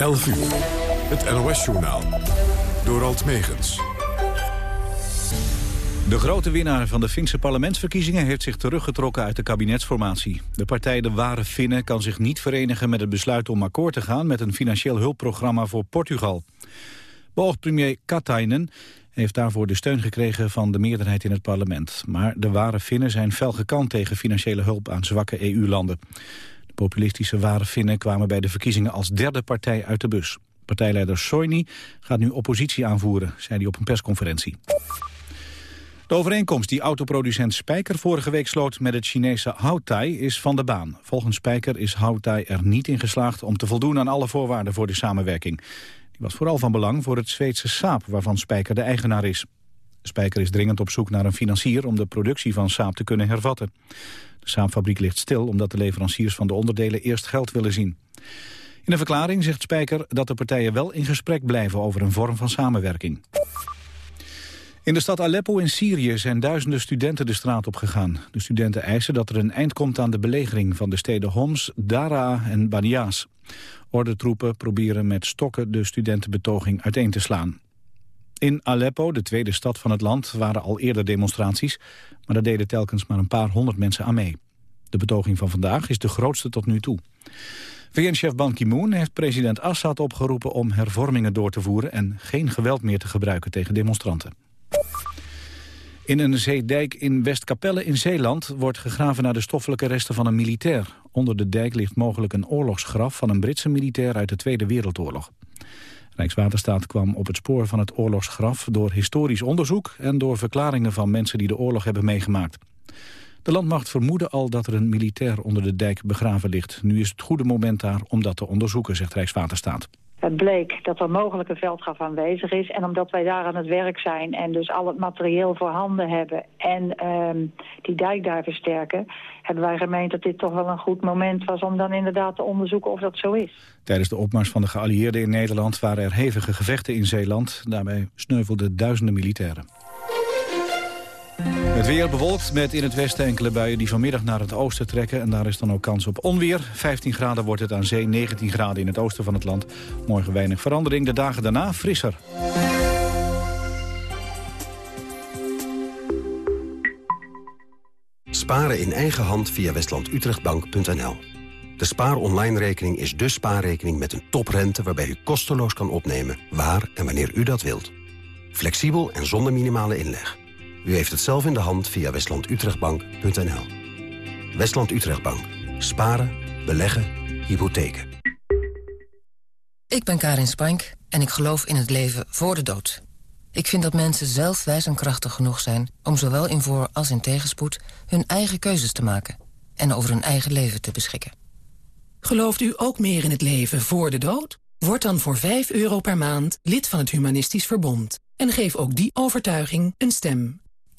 11 uur. Het NOS-journaal. Door Alt Megens. De grote winnaar van de Finse parlementsverkiezingen heeft zich teruggetrokken uit de kabinetsformatie. De partij De Ware Finnen kan zich niet verenigen met het besluit om akkoord te gaan met een financieel hulpprogramma voor Portugal. Beoogd premier Katainen heeft daarvoor de steun gekregen van de meerderheid in het parlement. Maar de Ware Finnen zijn fel gekant tegen financiële hulp aan zwakke EU-landen. De populistische Ware Finnen kwamen bij de verkiezingen als derde partij uit de bus. Partijleider Soini gaat nu oppositie aanvoeren, zei hij op een persconferentie. De overeenkomst die autoproducent Spijker vorige week sloot met het Chinese Houtai is van de baan. Volgens Spijker is Houtai er niet in geslaagd om te voldoen aan alle voorwaarden voor de samenwerking. Die was vooral van belang voor het Zweedse Saab waarvan Spijker de eigenaar is. Spijker is dringend op zoek naar een financier om de productie van Saab te kunnen hervatten. De Saab-fabriek ligt stil omdat de leveranciers van de onderdelen eerst geld willen zien. In een verklaring zegt Spijker dat de partijen wel in gesprek blijven over een vorm van samenwerking. In de stad Aleppo in Syrië zijn duizenden studenten de straat op gegaan. De studenten eisen dat er een eind komt aan de belegering van de steden Homs, Dara en Banias. Ordentroepen proberen met stokken de studentenbetoging uiteen te slaan. In Aleppo, de tweede stad van het land, waren al eerder demonstraties... maar daar deden telkens maar een paar honderd mensen aan mee. De betoging van vandaag is de grootste tot nu toe. VN-chef Ban Ki-moon heeft president Assad opgeroepen om hervormingen door te voeren... en geen geweld meer te gebruiken tegen demonstranten. In een zeedijk in Westkapelle in Zeeland wordt gegraven naar de stoffelijke resten van een militair. Onder de dijk ligt mogelijk een oorlogsgraf van een Britse militair uit de Tweede Wereldoorlog. Rijkswaterstaat kwam op het spoor van het oorlogsgraf door historisch onderzoek en door verklaringen van mensen die de oorlog hebben meegemaakt. De landmacht vermoedde al dat er een militair onder de dijk begraven ligt. Nu is het goede moment daar om dat te onderzoeken, zegt Rijkswaterstaat. Bleek dat er mogelijk een veldgraf aanwezig is. En omdat wij daar aan het werk zijn en dus al het materieel voorhanden hebben... en um, die dijk daar versterken... hebben wij gemeend dat dit toch wel een goed moment was... om dan inderdaad te onderzoeken of dat zo is. Tijdens de opmars van de geallieerden in Nederland... waren er hevige gevechten in Zeeland. Daarbij sneuvelden duizenden militairen. Het weer bewolkt met in het westen enkele buien die vanmiddag naar het oosten trekken. En daar is dan ook kans op onweer. 15 graden wordt het aan zee, 19 graden in het oosten van het land. Morgen weinig verandering, de dagen daarna frisser. Sparen in eigen hand via westlandutrechtbank.nl. De Spaar Online rekening is de spaarrekening met een toprente... waarbij u kosteloos kan opnemen waar en wanneer u dat wilt. Flexibel en zonder minimale inleg. U heeft het zelf in de hand via westlandutrechtbank.nl. Westland Utrechtbank. Sparen, beleggen, hypotheken. Ik ben Karin Spank en ik geloof in het leven voor de dood. Ik vind dat mensen zelf wijs en krachtig genoeg zijn... om zowel in voor- als in tegenspoed hun eigen keuzes te maken... en over hun eigen leven te beschikken. Gelooft u ook meer in het leven voor de dood? Word dan voor 5 euro per maand lid van het Humanistisch Verbond. En geef ook die overtuiging een stem.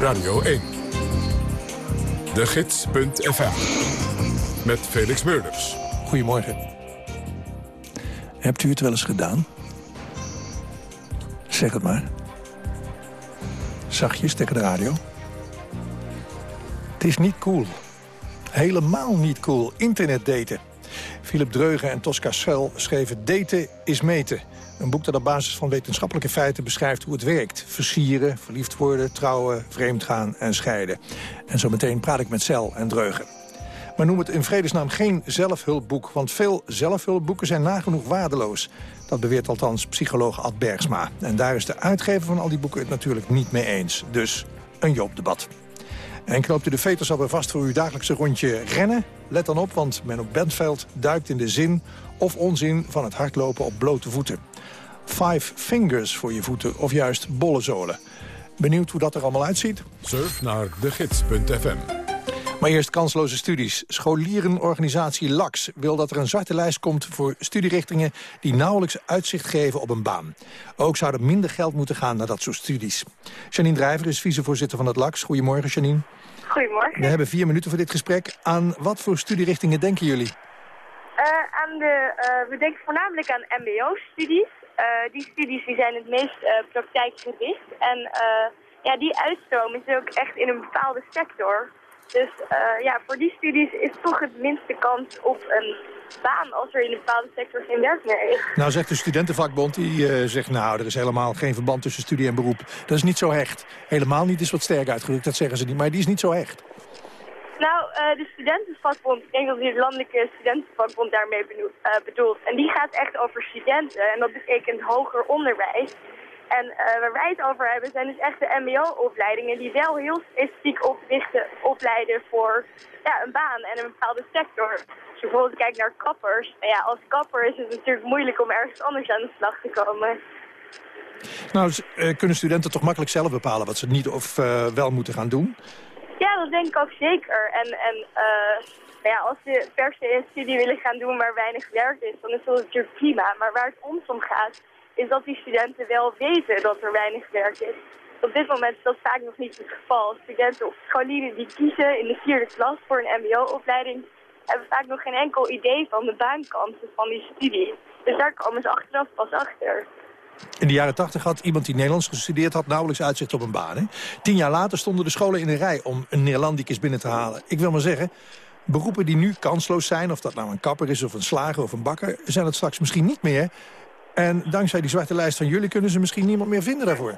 Radio 1. De Gids.fm. Met Felix Meurders. Goedemorgen. Hebt u het wel eens gedaan? Zeg het maar. Zachtjes tegen de radio. Het is niet cool. Helemaal niet cool. Internet daten. Philip Dreugen en Tosca Schuil schreven Daten is meten. Een boek dat op basis van wetenschappelijke feiten beschrijft hoe het werkt. Versieren, verliefd worden, trouwen, vreemdgaan en scheiden. En zo meteen praat ik met Cel en Dreugen. Maar noem het in vredesnaam geen zelfhulpboek... want veel zelfhulpboeken zijn nagenoeg waardeloos. Dat beweert althans psycholoog Ad Bergsma. En daar is de uitgever van al die boeken het natuurlijk niet mee eens. Dus een Joop-debat. En knoopt u de veters alweer vast voor uw dagelijkse rondje rennen? Let dan op, want Menno Bentveld duikt in de zin of onzin van het hardlopen op blote voeten. Five fingers voor je voeten of juist bolle zolen. Benieuwd hoe dat er allemaal uitziet? Surf naar degids.fm. Maar eerst kansloze studies. Scholierenorganisatie LAX wil dat er een zwarte lijst komt voor studierichtingen die nauwelijks uitzicht geven op een baan. Ook zou er minder geld moeten gaan naar dat soort studies. Janine Drijver is vicevoorzitter van het LAX. Goedemorgen Janine. Goedemorgen. We hebben vier minuten voor dit gesprek. Aan wat voor studierichtingen denken jullie? Uh, aan de, uh, we denken voornamelijk aan mbo-studies. Uh, die studies die zijn het meest praktijkgericht. En ja, die uitstroom is ook echt in een bepaalde sector. Dus ja, voor die studies is toch het minste kans op een baan als er in een bepaalde sector geen werk meer is. Nou zegt de studentenvakbond, die uh, zegt nou er is helemaal geen verband tussen studie en beroep. Dat is niet zo hecht. Helemaal niet is wat sterk uitgedrukt, dat zeggen ze niet, maar die is niet zo hecht. Nou, uh, de studentenvakbond, ik denk dat die landelijke studentenvakbond daarmee bedoelt. En die gaat echt over studenten en dat betekent hoger onderwijs. En uh, waar wij het over hebben zijn dus echt de mbo-opleidingen die wel heel specifiek oprichten, opleiden voor ja, een baan en een bepaalde sector. Als je bijvoorbeeld kijkt naar kappers, ja, als kapper is het natuurlijk moeilijk om ergens anders aan de slag te komen. Nou, uh, kunnen studenten toch makkelijk zelf bepalen wat ze niet of uh, wel moeten gaan doen? Ja, dat denk ik ook zeker. En, en nou ja, als ze per se een studie willen gaan doen waar weinig werk is, dan is dat natuurlijk prima. Maar waar het ons om gaat, is dat die studenten wel weten dat er weinig werk is. Op dit moment is dat vaak nog niet het geval. Studenten of scholieren die kiezen in de vierde klas voor een mbo-opleiding... hebben vaak nog geen enkel idee van de baankansen van die studie. Dus daar komen ze achteraf pas achter. In de jaren tachtig had iemand die Nederlands gestudeerd had nauwelijks uitzicht op een baan. Hè? Tien jaar later stonden de scholen in een rij om een Nederlandicus binnen te halen. Ik wil maar zeggen, beroepen die nu kansloos zijn... of dat nou een kapper is of een slager of een bakker... zijn het straks misschien niet meer... En dankzij die zwarte lijst van jullie kunnen ze misschien niemand meer vinden daarvoor.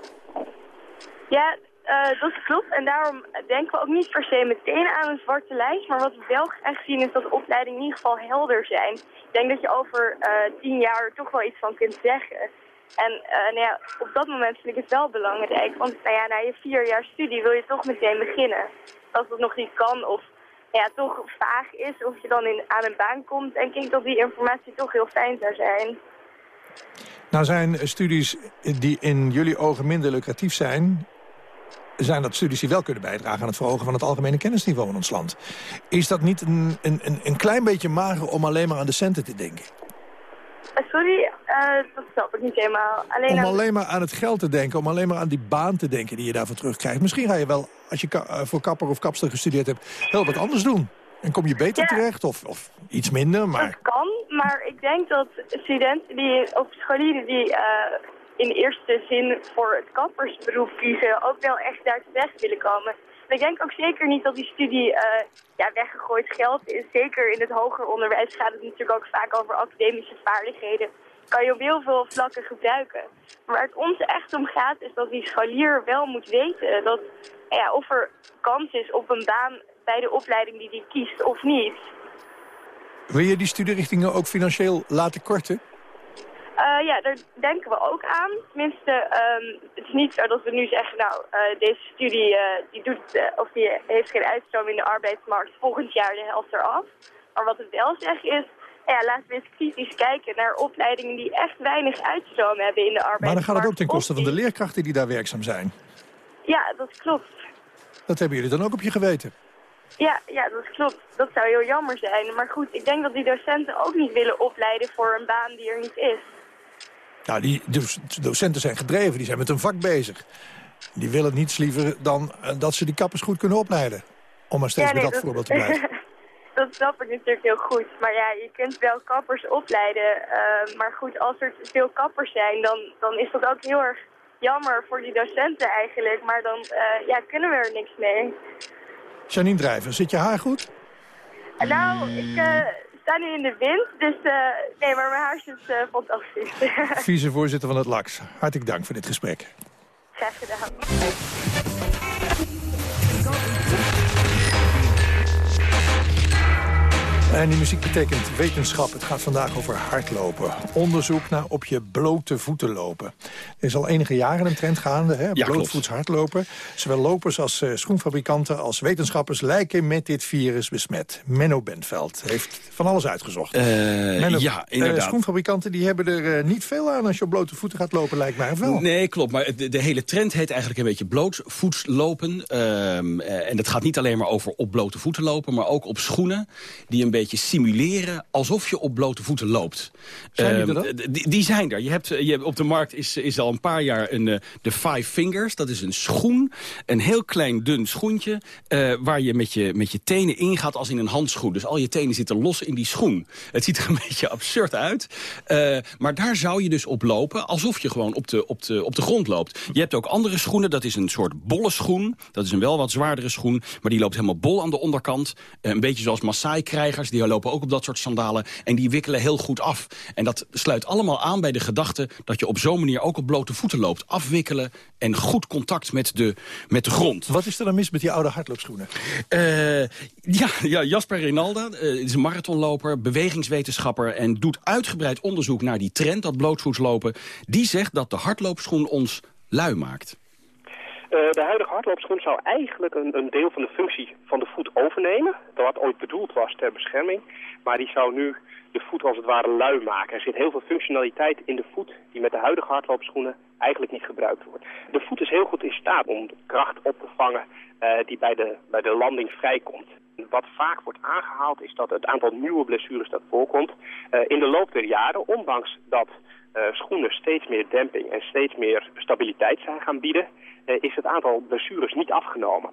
Ja, uh, dat klopt. En daarom denken we ook niet per se meteen aan een zwarte lijst. Maar wat we wel graag zien is dat opleidingen in ieder geval helder zijn. Ik denk dat je over uh, tien jaar er toch wel iets van kunt zeggen. En uh, nou ja, op dat moment vind ik het wel belangrijk. Want nou ja, na je vier jaar studie wil je toch meteen beginnen. Als dat nog niet kan of ja, toch vaag is of je dan in, aan een baan komt, denk ik dat die informatie toch heel fijn zou zijn. Nou zijn studies die in jullie ogen minder lucratief zijn... zijn dat studies die wel kunnen bijdragen aan het verhogen van het algemene kennisniveau in ons land. Is dat niet een, een, een klein beetje mager om alleen maar aan de centen te denken? Eh, sorry, uh, dat snap ik niet helemaal. Alleen om alleen maar aan het geld te denken, om alleen maar aan die baan te denken die je daarvoor terugkrijgt. Misschien ga je wel, als je eh, voor kapper of kapster gestudeerd hebt, heel wat anders doen. En kom je beter terecht of, of iets minder? Maar... Dat kan, maar ik denk dat studenten die, of scholieren die uh, in eerste zin voor het kappersberoep kiezen... ook wel echt daar terecht willen komen. En ik denk ook zeker niet dat die studie uh, ja, weggegooid geld is. Zeker in het hoger onderwijs gaat het natuurlijk ook vaak over academische vaardigheden. Kan je op heel veel vlakken gebruiken. Maar waar het ons echt om gaat is dat die scholier wel moet weten... dat ja, of er kans is op een baan bij de opleiding die hij kiest of niet. Wil je die studierichtingen ook financieel laten korten? Uh, ja, daar denken we ook aan. Tenminste, um, het is niet zo dat we nu zeggen, nou, uh, deze studie uh, die doet, of die heeft geen uitstroom in de arbeidsmarkt volgend jaar de helft eraf. Maar wat we wel zeggen is, ja, laten we eens kritisch kijken naar opleidingen die echt weinig uitstroom hebben in de arbeidsmarkt. Maar dan gaat het ook ten koste van de leerkrachten die daar werkzaam zijn. Ja, dat klopt. Dat hebben jullie dan ook op je geweten? Ja, ja, dat klopt. Dat zou heel jammer zijn. Maar goed, ik denk dat die docenten ook niet willen opleiden voor een baan die er niet is. Nou, die docenten zijn gedreven, die zijn met hun vak bezig. Die willen niets liever dan eh, dat ze die kappers goed kunnen opleiden. Om maar steeds ja, nee, dat, dat, voorbeeld te blijven. dat snap ik natuurlijk heel goed. Maar ja, je kunt wel kappers opleiden. Uh, maar goed, als er veel kappers zijn, dan, dan is dat ook heel erg jammer voor die docenten eigenlijk. Maar dan uh, ja, kunnen we er niks mee. Janine Drijver, zit je haar goed? Nou, ik uh, sta nu in de wind, dus uh, nee, maar mijn haar zit uh, fantastisch. Vicevoorzitter van het LAX, hartelijk dank voor dit gesprek. Graag gedaan. En die muziek betekent wetenschap. Het gaat vandaag over hardlopen. Onderzoek naar op je blote voeten lopen. Er is al enige jaren een trend gaande, hè? Ja, blootvoets hardlopen. Zowel lopers als uh, schoenfabrikanten als wetenschappers lijken met dit virus besmet. Menno Benveld heeft van alles uitgezocht. Uh, Menno, ja, inderdaad. Uh, schoenfabrikanten die hebben er niet veel aan als je op blote voeten gaat lopen, lijkt mij wel. Nee, klopt. Maar de, de hele trend heet eigenlijk een beetje blootvoets lopen. Ehm, en dat gaat niet alleen maar over op blote voeten lopen, maar ook op schoenen die een beetje simuleren alsof je op blote voeten loopt. Zijn die er dan? Die, die, zijn er. Je hebt, je hebt, op de markt is, is al een paar jaar een, uh, de Five Fingers. Dat is een schoen, een heel klein dun schoentje... Uh, waar je met, je met je tenen ingaat als in een handschoen. Dus al je tenen zitten los in die schoen. Het ziet er een beetje absurd uit. Maar daar zou je dus op lopen alsof je gewoon op de, op, de, op de grond loopt. Je hebt ook andere schoenen. Dat is een soort bolle schoen. Dat is een wel wat zwaardere schoen. Maar die loopt helemaal bol aan de onderkant. een beetje zoals Maasai-krijgers. Die lopen ook op dat soort sandalen. En die wikkelen heel goed af. En dat sluit allemaal aan bij de gedachte dat je op zo'n manier ook op blote voeten loopt. Afwikkelen en goed contact met de, met de grond. Wat is er dan mis met die oude hardloopschoenen? Uh, ja, ja, Jasper Rinalda uh, is een marathonloper, bewegingswetenschapper... en doet uitgebreid onderzoek naar die trend, dat blootvoets lopen. Die zegt dat de hardloopschoen ons lui maakt. Uh, de huidige hardloopschoen zou eigenlijk een, een, deel van de functie van de voet overnemen. Dat wat ooit bedoeld was ter bescherming. Maar die zou nu de voet als het ware lui maken. Er zit heel veel functionaliteit in de voet die met de huidige hardloopschoenen eigenlijk niet gebruikt wordt. De voet is heel goed in staat om de kracht op te vangen uh, die bij de, bij de landing vrijkomt. Wat vaak wordt aangehaald is dat het aantal nieuwe blessures dat voorkomt uh, in de loop der jaren, ondanks dat uh, schoenen steeds meer demping en steeds meer stabiliteit zijn gaan bieden, is het aantal blessures niet afgenomen.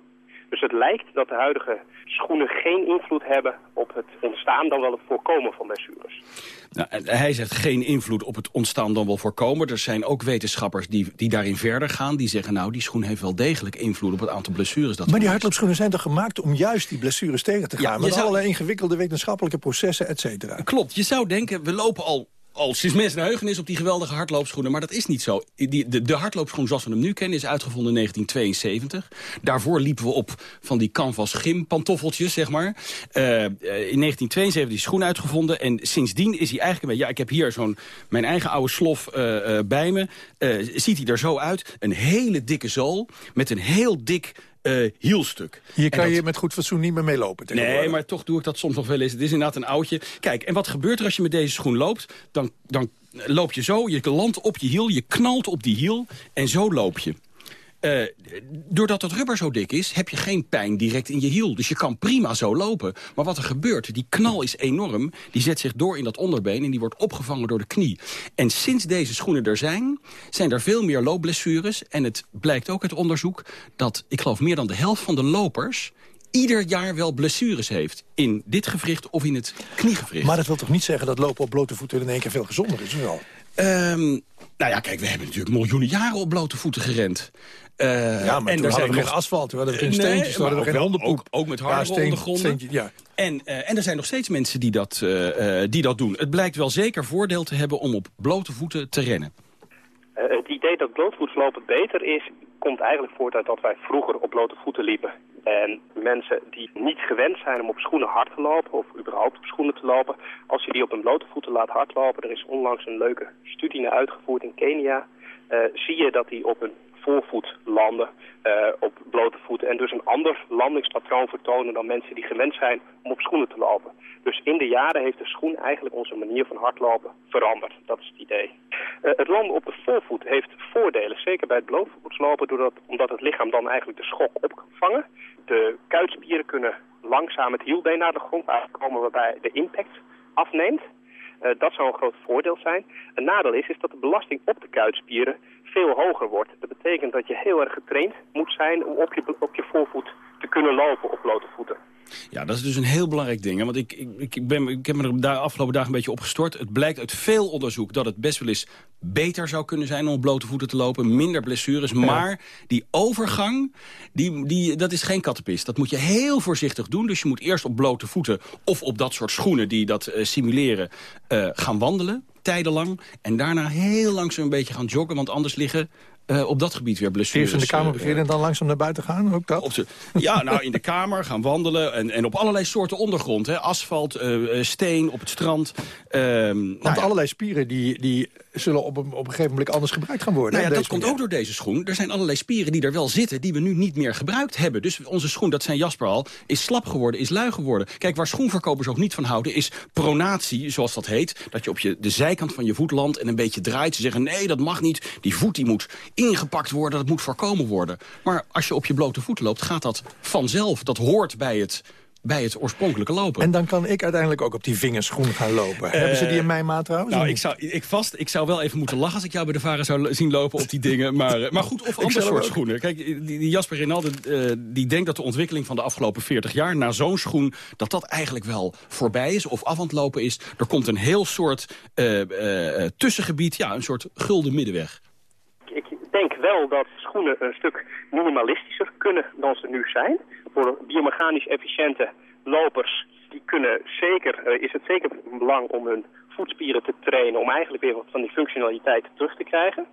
Dus het lijkt dat de huidige schoenen geen invloed hebben op het ontstaan dan wel het voorkomen van blessures. Nou, hij zegt geen invloed op het ontstaan dan wel voorkomen. Er zijn ook wetenschappers die, die daarin verder gaan. Die zeggen nou die schoen heeft wel degelijk invloed op het aantal blessures. Dat maar die hardloopschoenen zijn toch gemaakt om juist die blessures tegen te gaan? Ja, met zou... allerlei ingewikkelde wetenschappelijke processen, et cetera. Klopt, je zou denken we lopen al al sinds mensenheugenis op die geweldige hardloopschoenen. Maar dat is niet zo. Die, de, de hardloopschoen zoals we hem nu kennen is uitgevonden in 1972. Daarvoor liepen we op van die canvas gym pantoffeltjes, zeg maar. Uh, in 1972 die schoen uitgevonden. En sindsdien is hij eigenlijk... Ja, ik heb hier zo'n mijn eigen oude slof uh, bij me. ziet hij er zo uit. Een hele dikke zool met een heel dik uh, hielstuk. Hier kan dat... je met goed fatsoen niet meer mee lopen. Nee, maar toch doe ik dat soms nog wel eens. Het is inderdaad een oudje. Kijk, en wat gebeurt er als je met deze schoen loopt? Dan, dan loop je zo, je landt op je hiel, je knalt op die hiel en zo loop je. Uh, doordat het rubber zo dik is, heb je geen pijn direct in je hiel. Dus je kan prima zo lopen. Maar wat er gebeurt, die knal is enorm. Die zet zich door in dat onderbeen en die wordt opgevangen door de knie. En sinds deze schoenen er zijn, zijn er veel meer loopblessures. En het blijkt ook uit onderzoek dat, ik geloof, meer dan de helft van de lopers ieder jaar wel blessures heeft. In dit gewricht of in het kniegewricht. Maar dat wil toch niet zeggen dat lopen op blote voeten in één keer veel gezonder is? Wel? Um, nou ja, kijk, we hebben natuurlijk miljoenen jaren op blote voeten gerend. Uh, ja, maar en er zijn nog geen asfalt, we hadden geen steentjes, we hadden geen hondenpoep. Ook, ook met harde ja, ondergronden. Ja. En, uh, en er zijn nog steeds mensen die dat, uh, die dat doen. Het blijkt wel zeker voordeel te hebben om op blote voeten te rennen. het idee dat blootvoetslopen beter is, komt eigenlijk voort uit dat wij vroeger op blote voeten liepen. En mensen die niet gewend zijn om op schoenen hard te lopen, of überhaupt op schoenen te lopen, als je die op een blote voeten laat hardlopen, er is onlangs een leuke studie naar uitgevoerd in Kenia, uh, zie je dat die op een voorvoet landen, uh, op blote voeten. En dus een ander landingspatroon vertonen dan mensen die gewend zijn om op schoenen te lopen. Dus in de jaren heeft de schoen eigenlijk onze manier van hardlopen veranderd. Dat is het idee. Uh, het landen op de voorvoet heeft voordelen, zeker bij het blootvoetslopen, doordat, omdat het lichaam dan eigenlijk de schok op kan vangen. De kuitspieren kunnen langzaam het hielbeen naar de grond aankomen waarbij de impact afneemt. Uh, dat zou een groot voordeel zijn. Een nadeel is, is dat de belasting op de kuitspieren veel hoger wordt. Dat betekent dat je heel erg getraind moet zijn om op je, op je voorvoet te kunnen lopen op blote voeten. Ja, dat is dus een heel belangrijk ding. Hè? Want ik, ik, ik, ben, ik heb me er de afgelopen dagen een beetje op gestort. Het blijkt uit veel onderzoek dat het best wel eens beter zou kunnen zijn... om op blote voeten te lopen, minder blessures. Ja. Maar die overgang, die, die, dat is geen kattenpist. Dat moet je heel voorzichtig doen. Dus je moet eerst op blote voeten of op dat soort schoenen... die dat uh, simuleren, uh, gaan wandelen, tijdenlang. En daarna heel langzaam een beetje gaan joggen. Want anders liggen op dat gebied weer blessures. Eerst in de kamer beginnen en dan langzaam naar buiten gaan, ook dat? Op ja, nou, in de kamer gaan wandelen en, en op allerlei soorten ondergrond. Hè. Asfalt, steen, op het strand. Ehm, Want nou allerlei spieren die, die zullen op een, op een gegeven moment anders gebruikt gaan worden. Nou ja, dat komt ook door deze schoen. Er zijn allerlei spieren die er wel zitten... die we nu niet meer gebruikt hebben. Dus onze schoen, dat zijn Jasper al, is slap geworden, is lui geworden. Kijk, waar schoenverkopers ook niet van houden... is pronatie, zoals dat heet. Dat je op je, de zijkant van je voet landt en een beetje draait. Ze zeggen, nee, dat mag niet. Die voet die moet ingepakt worden, dat moet voorkomen worden. Maar als je op je blote voet loopt, gaat dat vanzelf. Dat hoort bij het bij het oorspronkelijke lopen. En dan kan ik uiteindelijk ook op die vingerschoen gaan lopen. Hebben ze die in mijn maat trouwens? Nou, ik zou, ik, vast, ik zou wel even moeten lachen als ik jou bij de varen zou zien lopen op die dingen. Maar, eh, maar goed, of andere soort schoenen. Kijk, die, die Jasper Rinaldi uh, die denkt dat de ontwikkeling van de afgelopen 40 jaar... naar zo'n schoen, dat dat eigenlijk wel voorbij is of af aan het lopen is. Er komt een heel soort uh, tussengebied, ja, een soort gulden middenweg. Denk wel dat schoenen een stuk minimalistischer kunnen dan ze nu zijn voor biomechanisch efficiënte lopers, die kunnen zeker, uh, is het zeker belang om hun voetspieren te trainen, om eigenlijk weer wat van die functionaliteit terug te krijgen.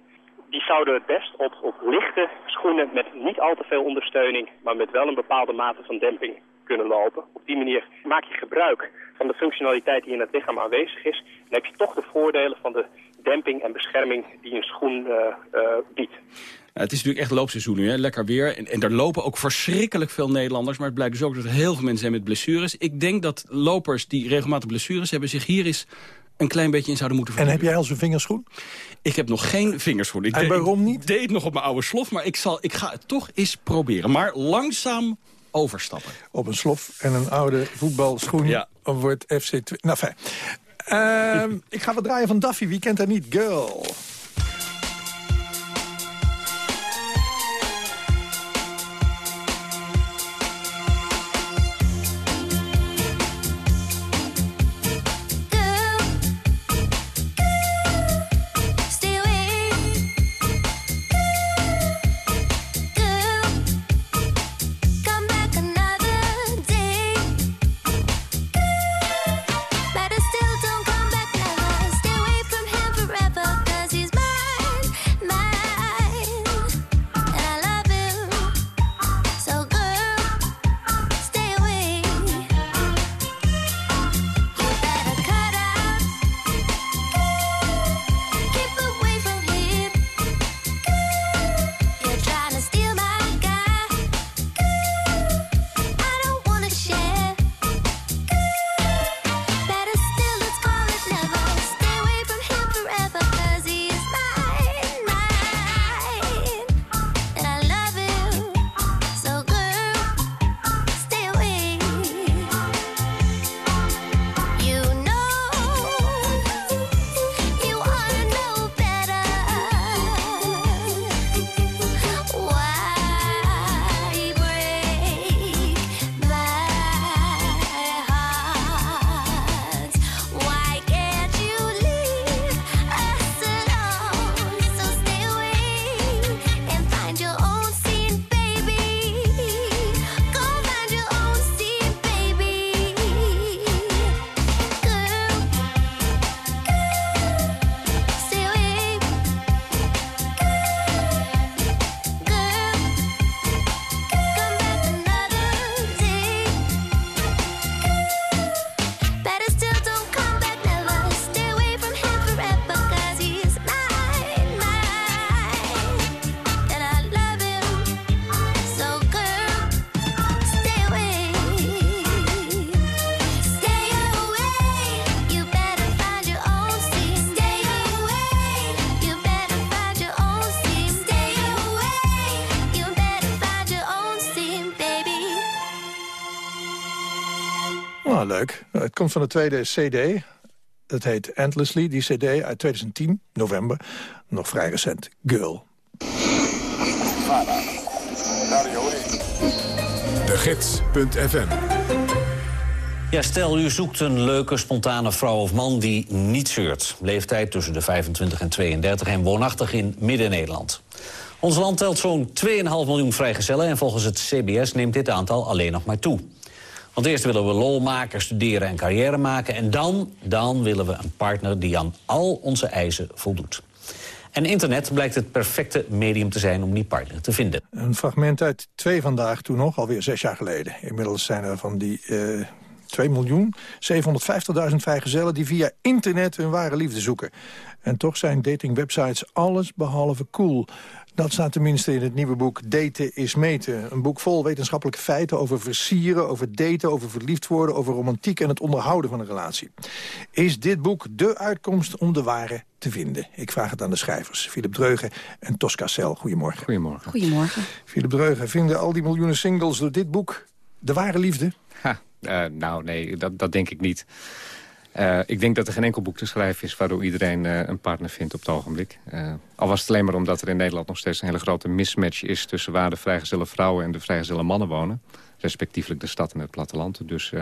Die zouden het best op, op lichte schoenen met niet al te veel ondersteuning, maar met wel een bepaalde mate van demping kunnen lopen. Op die manier maak je gebruik van de functionaliteit die in het lichaam aanwezig is. En heb je toch de voordelen van de demping en bescherming die een schoen uh, uh, biedt. het is natuurlijk echt loopseizoen nu, hè? lekker weer. En, en er lopen ook verschrikkelijk veel Nederlanders. Maar het blijkt dus ook dat er heel veel mensen zijn met blessures. Ik denk dat lopers die regelmatig blessures hebben... zich hier eens een klein beetje in zouden moeten verdiepen. En heb jij al zo'n vingerschoen? Ik heb nog geen vingerschoen. Ik en waarom niet? Ik deed het nog op mijn oude slof, maar ik, zal, ik ga het toch eens proberen. Maar langzaam overstappen. Op een slof en een oude voetbalschoen ja. wordt FC... Nou, fijn. Uh, ik ga wat draaien van Duffy. Wie kent haar niet? Girl. Komt van de tweede cd. Dat heet Endlessly, die cd uit 2010, november. Nog vrij recent. Girl. De Gids.fm ja, stel u zoekt een leuke, spontane vrouw of man die niet zeurt. Leeftijd tussen de 25 en 32 en woonachtig in Midden-Nederland. Ons land telt zo'n 2,5 miljoen vrijgezellen... en volgens het CBS neemt dit aantal alleen nog maar toe. Want eerst willen we lol maken, studeren en carrière maken... en dan, dan willen we een partner die aan al onze eisen voldoet. En internet blijkt het perfecte medium te zijn om die partner te vinden. Een fragment uit twee vandaag, toen nog, alweer zes jaar geleden. Inmiddels zijn er van die uh, 2 miljoen 750.000 vrijgezellen... die via internet hun ware liefde zoeken. En toch zijn datingwebsites alles behalve cool. Dat staat tenminste in het nieuwe boek Daten is meten. Een boek vol wetenschappelijke feiten over versieren, over daten, over verliefd worden, over romantiek en het onderhouden van een relatie. Is dit boek de uitkomst om de ware te vinden? Ik vraag het aan de schrijvers, Philip Dreugen en Tosca Cel. Goedemorgen. Goedemorgen. Goedemorgen. Philip Dreugen, vinden al die miljoenen singles door dit boek de ware liefde? Ha, uh, nou nee, dat, dat denk ik niet. Uh, ik denk dat er geen enkel boek te schrijven is... waardoor iedereen uh, een partner vindt op het ogenblik. Uh, al was het alleen maar omdat er in Nederland nog steeds... een hele grote mismatch is tussen waar de vrijgezelle vrouwen... en de vrijgezelle mannen wonen. Respectievelijk de stad en het platteland. Dus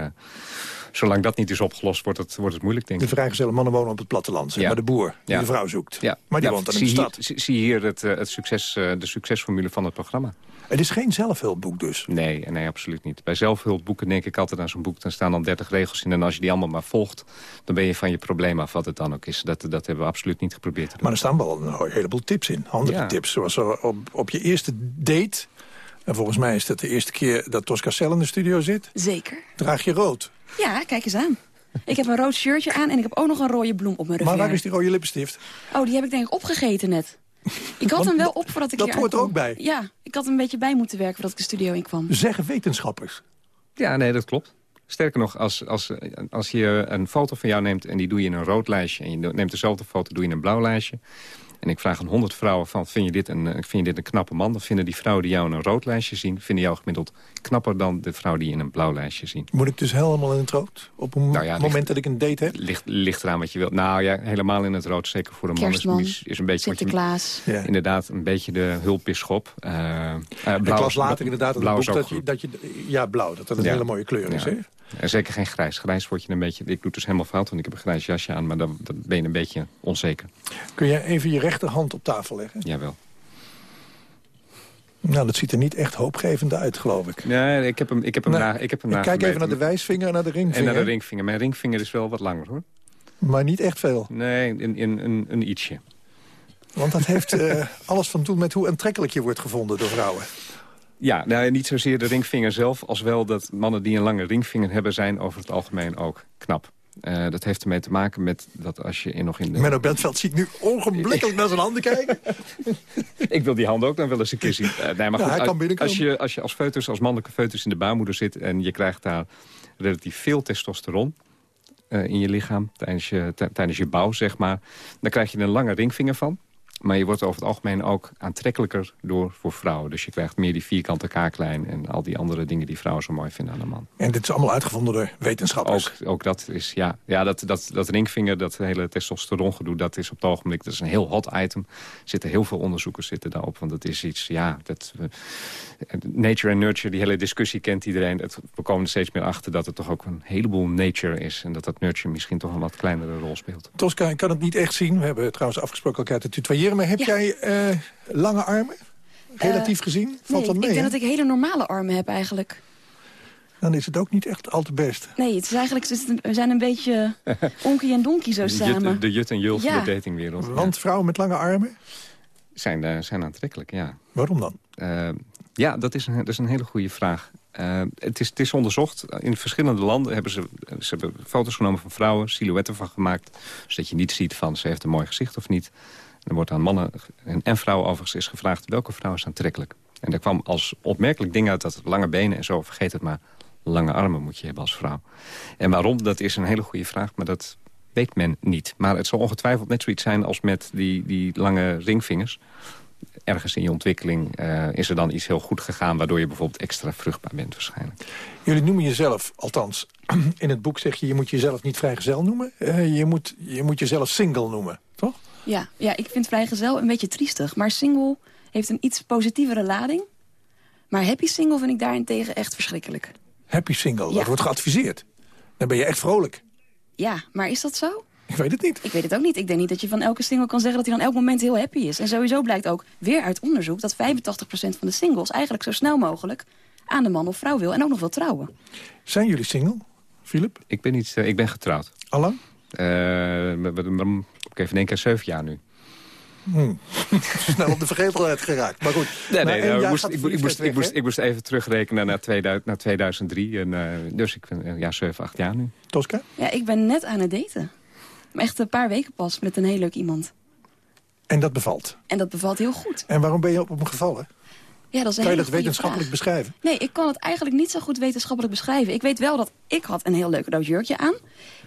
zolang dat niet is opgelost, wordt het, wordt het moeilijk, denk ik. De vrijgezelle mannen wonen op het platteland, zeg ja. maar de boer die ja. de vrouw zoekt. Ja. Maar die woont dan in de stad. Zie hier het, het succes, de succesformule van het programma. Het is geen zelfhulpboek dus? Nee, nee, absoluut niet. Bij zelfhulpboeken denk ik altijd aan zo'n boek... dan staan dan 30 regels in en als je die allemaal maar volgt... dan ben je van je probleem af, wat het dan ook is. Dat, dat hebben we absoluut niet geprobeerd te doen. Maar er staan wel een heleboel tips in, handige ja. tips. Zoals op, op je eerste date... en volgens mij is dat de eerste keer dat Tosca Cell in de studio zit... Zeker. Draag je rood? Ja, kijk eens aan. Ik heb een rood shirtje aan en ik heb ook nog een rode bloem op mijn rug. Maar waar is die rode lippenstift? Oh, die heb ik denk ik opgegeten net. Ik had hem wel op voordat ik Dat hier hoort er ook bij. Ja, ik had een beetje bij moeten werken voordat ik de studio in kwam. Zeggen wetenschappers. Ja, nee, dat klopt. Sterker nog, als, als, als je een foto van jou neemt en die doe je in een rood lijstje... en je neemt dezelfde foto, doe je in een blauw lijstje... en ik vraag aan 100 vrouwen van, vind je, dit een, vind je dit een knappe man? Dan vinden die vrouwen die jou in een rood lijstje zien... vinden jou gemiddeld knapper dan de vrouw die je in een blauw lijstje zien. Moet ik dus helemaal in het rood? Op een nou ja, moment ligt, dat ik een date heb? Ligt, ligt eraan wat je wilt. Nou ja, helemaal in het rood, zeker voor een Kerstman, man... Is, is een beetje Sinterklaas. Je, ja. Inderdaad, een beetje de hulpbisschop. Uh, uh, blauw, ik las later inderdaad blauw boek dat je, dat je... Ja, blauw, dat dat een ja. hele mooie kleur is, ja. hè? En zeker geen grijs. Grijs word je een beetje... Ik doe het dus helemaal fout, want ik heb een grijs jasje aan... maar dan, dan ben je een beetje onzeker. Kun je even je rechterhand op tafel leggen? Jawel. Nou, dat ziet er niet echt hoopgevend uit, geloof ik. Nee, ik heb hem, ik heb hem, Nou, na, ik heb hem ik kijk even naar de wijsvinger en naar de ringvinger. En naar de ringvinger. Mijn ringvinger is wel wat langer, hoor. Maar niet echt veel. Nee, in, in, in een ietsje. Want dat heeft uh, alles van doen met hoe aantrekkelijk je wordt gevonden door vrouwen. Ja, nou, niet zozeer de ringvinger zelf... als wel dat mannen die een lange ringvinger hebben... zijn over het algemeen ook knap. Uh, dat heeft ermee te maken met dat als je in nog in de... Menno Bentveld ziet nu ongeblikkelijk naar zijn handen kijken. ik wil die handen ook dan wel eens een keer zien. Uh, nee, maar Ja, goed, hij kan binnenkomen. als, je, als je als foetus, als mannelijke foetus in de baarmoeder zit... en je krijgt daar relatief veel testosteron uh, in je lichaam... Tijdens je, tijdens je bouw, zeg maar... dan krijg je een lange ringvinger van. Maar je wordt over het algemeen ook aantrekkelijker door voor vrouwen. Dus je krijgt meer die vierkante kaaklijn... en al die andere dingen die vrouwen zo mooi vinden aan een man. En dit is allemaal uitgevonden door wetenschappers. Ook, ook dat is, ja, ja dat, dat, dat ringvinger, dat hele testosterongedoe... dat is op het ogenblik, dat is een heel hot item. Er zitten heel veel onderzoekers zitten daarop. Want het is iets, ja, dat, uh, nature en nurture, die hele discussie kent iedereen. Het, we komen er steeds meer achter dat het toch ook een heleboel nature is. En dat dat nurture misschien toch een wat kleinere rol speelt. Tosca, ik kan het niet echt zien. We hebben trouwens afgesproken elkaar te tutoyeren. Maar heb Ja. jij uh, lange armen? Relatief gezien? Valt nee, mee, ik denk hè? dat ik hele normale armen heb eigenlijk. Dan is het ook niet echt al te best. Nee, het is eigenlijk, het is- we zijn een beetje onkie en donkie zo De samen. jut, de jut en jul Ja. van de datingwereld. Want vrouwen met lange armen? Zijn, eh, zijn aantrekkelijk, ja. Waarom dan? Uh, ja, dat is, een, dat is een hele goede vraag. Uh, het, is, het is onderzocht. In verschillende landen hebben ze, ze hebben foto's genomen van vrouwen, silhouetten van gemaakt. Zodat je niet ziet van ze heeft een mooi gezicht of niet. Er wordt aan mannen en, en vrouwen overigens is gevraagd welke vrouw is aantrekkelijk. En daar kwam als opmerkelijk ding uit dat lange benen en zo, vergeet het maar, lange armen moet je hebben als vrouw. En waarom, dat is een hele goede vraag, maar dat weet men niet. Maar het zal ongetwijfeld net zoiets zijn als met die, die lange ringvingers. Ergens in je ontwikkeling uh, is er dan iets heel goed gegaan... waardoor je bijvoorbeeld extra vruchtbaar bent waarschijnlijk. Jullie noemen jezelf, althans in het boek zeg je... je moet jezelf niet vrijgezel noemen. Uh, je, moet, je moet jezelf single noemen, toch? Ja, ja, ik vind vrijgezel een beetje triestig. Maar single heeft een iets positievere lading. Maar happy single vind ik daarentegen echt verschrikkelijk. Happy single, Ja. dat wordt geadviseerd. Dan ben je echt vrolijk. Ja, maar is dat zo? Ik weet het niet. Ik weet het ook niet. Ik denk niet dat je van elke single kan zeggen dat hij dan elk moment heel happy is. En sowieso blijkt ook weer uit onderzoek dat 85% van de singles eigenlijk zo snel mogelijk aan de man of vrouw wil en ook nog wil trouwen. Zijn jullie single, Philip? Ik ben, niet, uh, ik ben getrouwd. Allang? Uh, ik even denken, zeven jaar nu. Hmm. Snel op de vergetelheid geraakt. Maar goed. Nee, nee, één nou, ik, moest, ik, moest, ik, moest, ik moest even terugrekenen naar, 2000, naar 2003. En, eh, dus ik ben eh, ja, 7, 8 jaar nu. Tosca? Ja, ik ben net aan het daten. Maar Echt een paar weken pas met een heel leuk iemand. En dat bevalt. En dat bevalt heel goed. En waarom ben je op hem gevallen? Ja, dat is een Kan je dat wetenschappelijk vraag. beschrijven? Nee, ik kan het eigenlijk niet zo goed wetenschappelijk beschrijven. Ik weet wel dat ik had een heel leuk rood jurkje aan.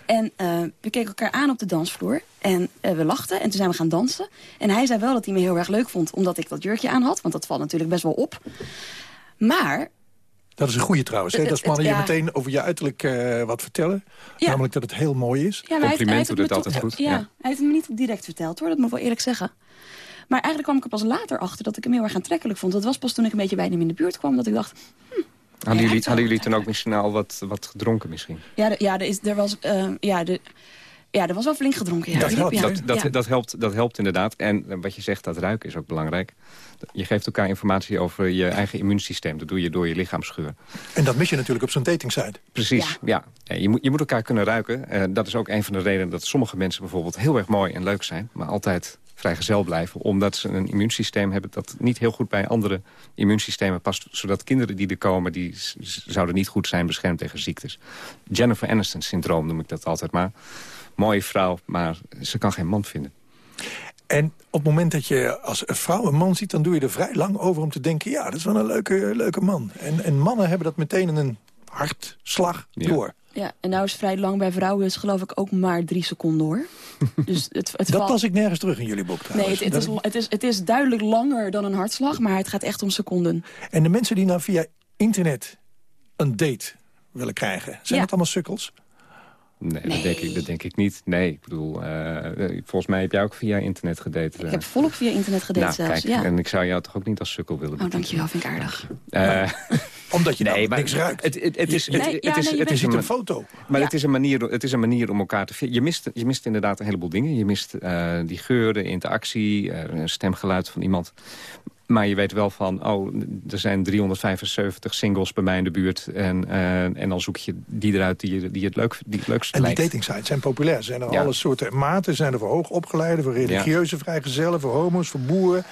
En eh, we keken elkaar aan op de dansvloer. En eh, we lachten en toen zijn we gaan dansen. En hij zei wel dat hij me heel erg leuk vond omdat ik dat jurkje aan had. Want dat valt natuurlijk best wel op. Maar Dat is een goede trouwens. Hè? Dat is mannen je ja. meteen over je uiterlijk eh, wat vertellen. Ja. Namelijk dat het heel mooi is. Ja, heeft het toch- goed. Ja, hij heeft het me niet direct verteld hoor, dat moet ik wel eerlijk zeggen. Maar eigenlijk kwam ik er pas later achter dat ik hem heel erg aantrekkelijk vond. Dat was pas toen ik een beetje bij hem in de buurt kwam dat ik dacht... Hadden jullie, hadden jullie toen ook misschien al wat, wat gedronken misschien? Ja, de- ja, er, is, er, was, eh, ja, de, ja, er was wel flink gedronken. Ja. Dat, helpt, ja. dat, dat, Ja. dat, helpt, dat helpt inderdaad. En eh, wat je zegt, dat ruiken is ook belangrijk. Je geeft elkaar informatie over je eigen immuunsysteem. Dat doe je door je lichaamsgeur. En dat mis je natuurlijk op zo'n datingsite. Precies, ja. Ja, je, moet, je moet elkaar kunnen ruiken. Eh, dat is ook een van de redenen dat sommige mensen bijvoorbeeld heel erg mooi en leuk zijn... maar altijd vrijgezel blijven. Omdat ze een immuunsysteem hebben dat niet heel goed bij andere immuunsystemen past. Zodat kinderen die er komen, die zouden niet goed zijn beschermd tegen ziektes. Jennifer Aniston syndroom noem ik dat altijd maar. Mooie vrouw, maar ze kan geen man vinden. En op het moment dat je als een vrouw een man ziet... dan doe je er vrij lang over om te denken... ja, dat is wel een leuke, leuke man. En, en mannen hebben dat meteen in een hartslag door. Ja, en nou is vrij lang bij vrouwen is geloof ik ook maar drie seconden hoor. Dus het, het Dat las ik nergens terug in jullie boek Nee, het, het, is, het, is, het is duidelijk langer dan een hartslag, maar het gaat echt om seconden. En de mensen die nou via internet een date willen krijgen... zijn Ja. dat allemaal sukkels? Nee, Dat, denk ik, dat denk ik niet. Nee, ik bedoel, eh, eh, volgens mij heb jij ook via internet gedate. Ik heb volop via internet gedate nou, zelfs. kijk, ja. en ik zou jou toch ook niet als sukkel willen Oh, dankjewel, vind ik aardig. Eh, Omdat je nee, maar niks ruikt. Het, het, het is, het, Nee, ja, is, nee, het is een een foto. Maar Ja. het, is een manier, het is een manier om elkaar te vinden. Je mist, je mist inderdaad een heleboel dingen. Je mist eh, die geuren, interactie, eh, een stemgeluid van iemand. Maar je weet wel van, oh, er zijn 375 singles bij mij in de buurt. En, eh, en dan zoek je die eruit die, je, die, het, leuk, die het leukst En die lijkt. datingsites zijn populair. Zijn er Ja. alle soorten maten. Zijn er voor hoogopgeleiden, voor religieuze vrijgezellen... voor homo's, voor boeren.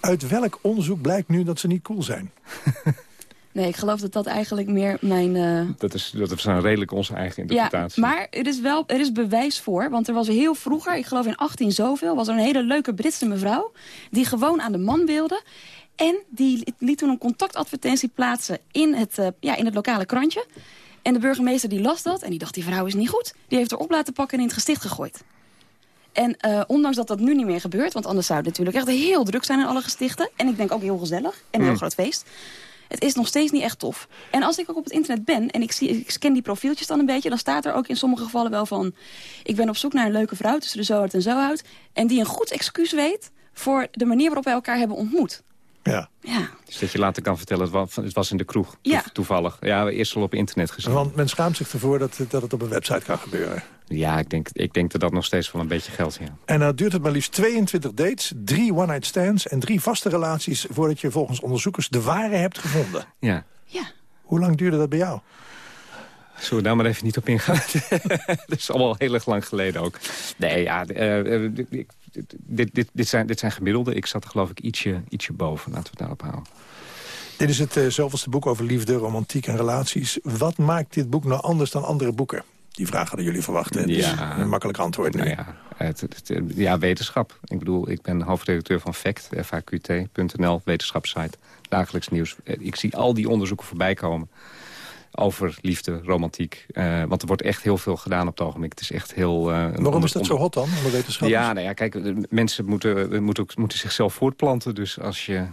Uit welk onderzoek blijkt nu dat ze niet cool zijn? Nee, ik geloof dat dat eigenlijk meer mijn... eh, Dat is, dat is een redelijk onze eigen Ja, interpretatie. maar er is wel er is bewijs voor. Want er was heel vroeger, ik geloof in 18 zoveel... was er een hele leuke Britse mevrouw... die gewoon aan de man wilde. En die liet toen een contactadvertentie plaatsen in het, eh, ja, in het lokale krantje. En de burgemeester die las dat en die dacht, die vrouw is niet goed. Die heeft haar op laten pakken en in het gesticht gegooid. En eh, ondanks dat dat nu niet meer gebeurt... want anders zou het natuurlijk echt heel druk zijn in alle gestichten... en ik denk ook heel gezellig en een heel Mm. groot feest... Het is nog steeds niet echt tof. En als ik ook op het internet ben en ik, zie, ik scan die profieltjes dan een beetje... dan staat er ook in sommige gevallen wel van... ik ben op zoek naar een leuke vrouw tussen de zo hard en zo oud... en die een goed excuus weet voor de manier waarop wij elkaar hebben ontmoet. Ja. Ja, Dus dat je later kan vertellen, het was, het was in de kroeg, Ja. toevallig. Ja, eerst al op internet gezien. Want men schaamt zich ervoor dat, dat het op een website kan gebeuren. Ja, ik denk, ik denk dat dat nog steeds wel een beetje geldt, ja. En dan duurt het maar liefst 22 dates, drie one-night stands... en drie vaste relaties voordat je volgens onderzoekers de ware hebt gevonden. ja. ja. Hoe lang duurde dat bij jou? Zullen we daar maar even niet op ingaan? dat is allemaal heel erg lang geleden ook. Nee, ja, eh, eh, dit, dit, dit, zijn, dit zijn gemiddelde. Ik zat er geloof ik ietsje, ietsje boven. Laten we het daarop houden. Dit is het eh, zoveelste boek over liefde, romantiek en relaties. Wat maakt dit boek nou anders dan andere boeken? Die vraag hadden jullie verwacht. Hè? Dus Ja. een makkelijk antwoord nu. Nou ja, het, het- het- ja, wetenschap. Ik bedoel, ik ben hoofdredacteur van FACT, FAQT.nl, wetenschapssite. Dagelijks nieuws. Eh, Ik zie al die onderzoeken voorbij komen over liefde, romantiek. Eh, want er wordt echt heel veel gedaan op het ogenblik. Het is echt heel... eh, Waarom onder- is dat zo hot dan, onder wetenschappers? Ja, nou ja, kijk, mensen moeten, eh, moeten, ook, moeten zichzelf voortplanten. Dus als je,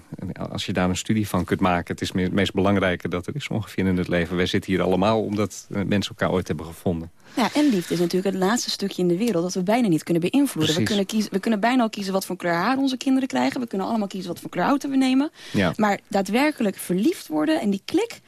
als je daar een studie van kunt maken... het is me- het meest belangrijke dat er is ongeveer in het leven. Wij zitten hier allemaal omdat mensen elkaar ooit hebben gevonden. Ja, en liefde is natuurlijk het laatste stukje in de wereld... dat we bijna niet kunnen beïnvloeden. We kunnen, kiezen, we kunnen bijna al kiezen wat voor kleur haar onze kinderen krijgen. We kunnen allemaal kiezen wat voor kleur auto we nemen. Ja. Maar daadwerkelijk verliefd worden en die klik...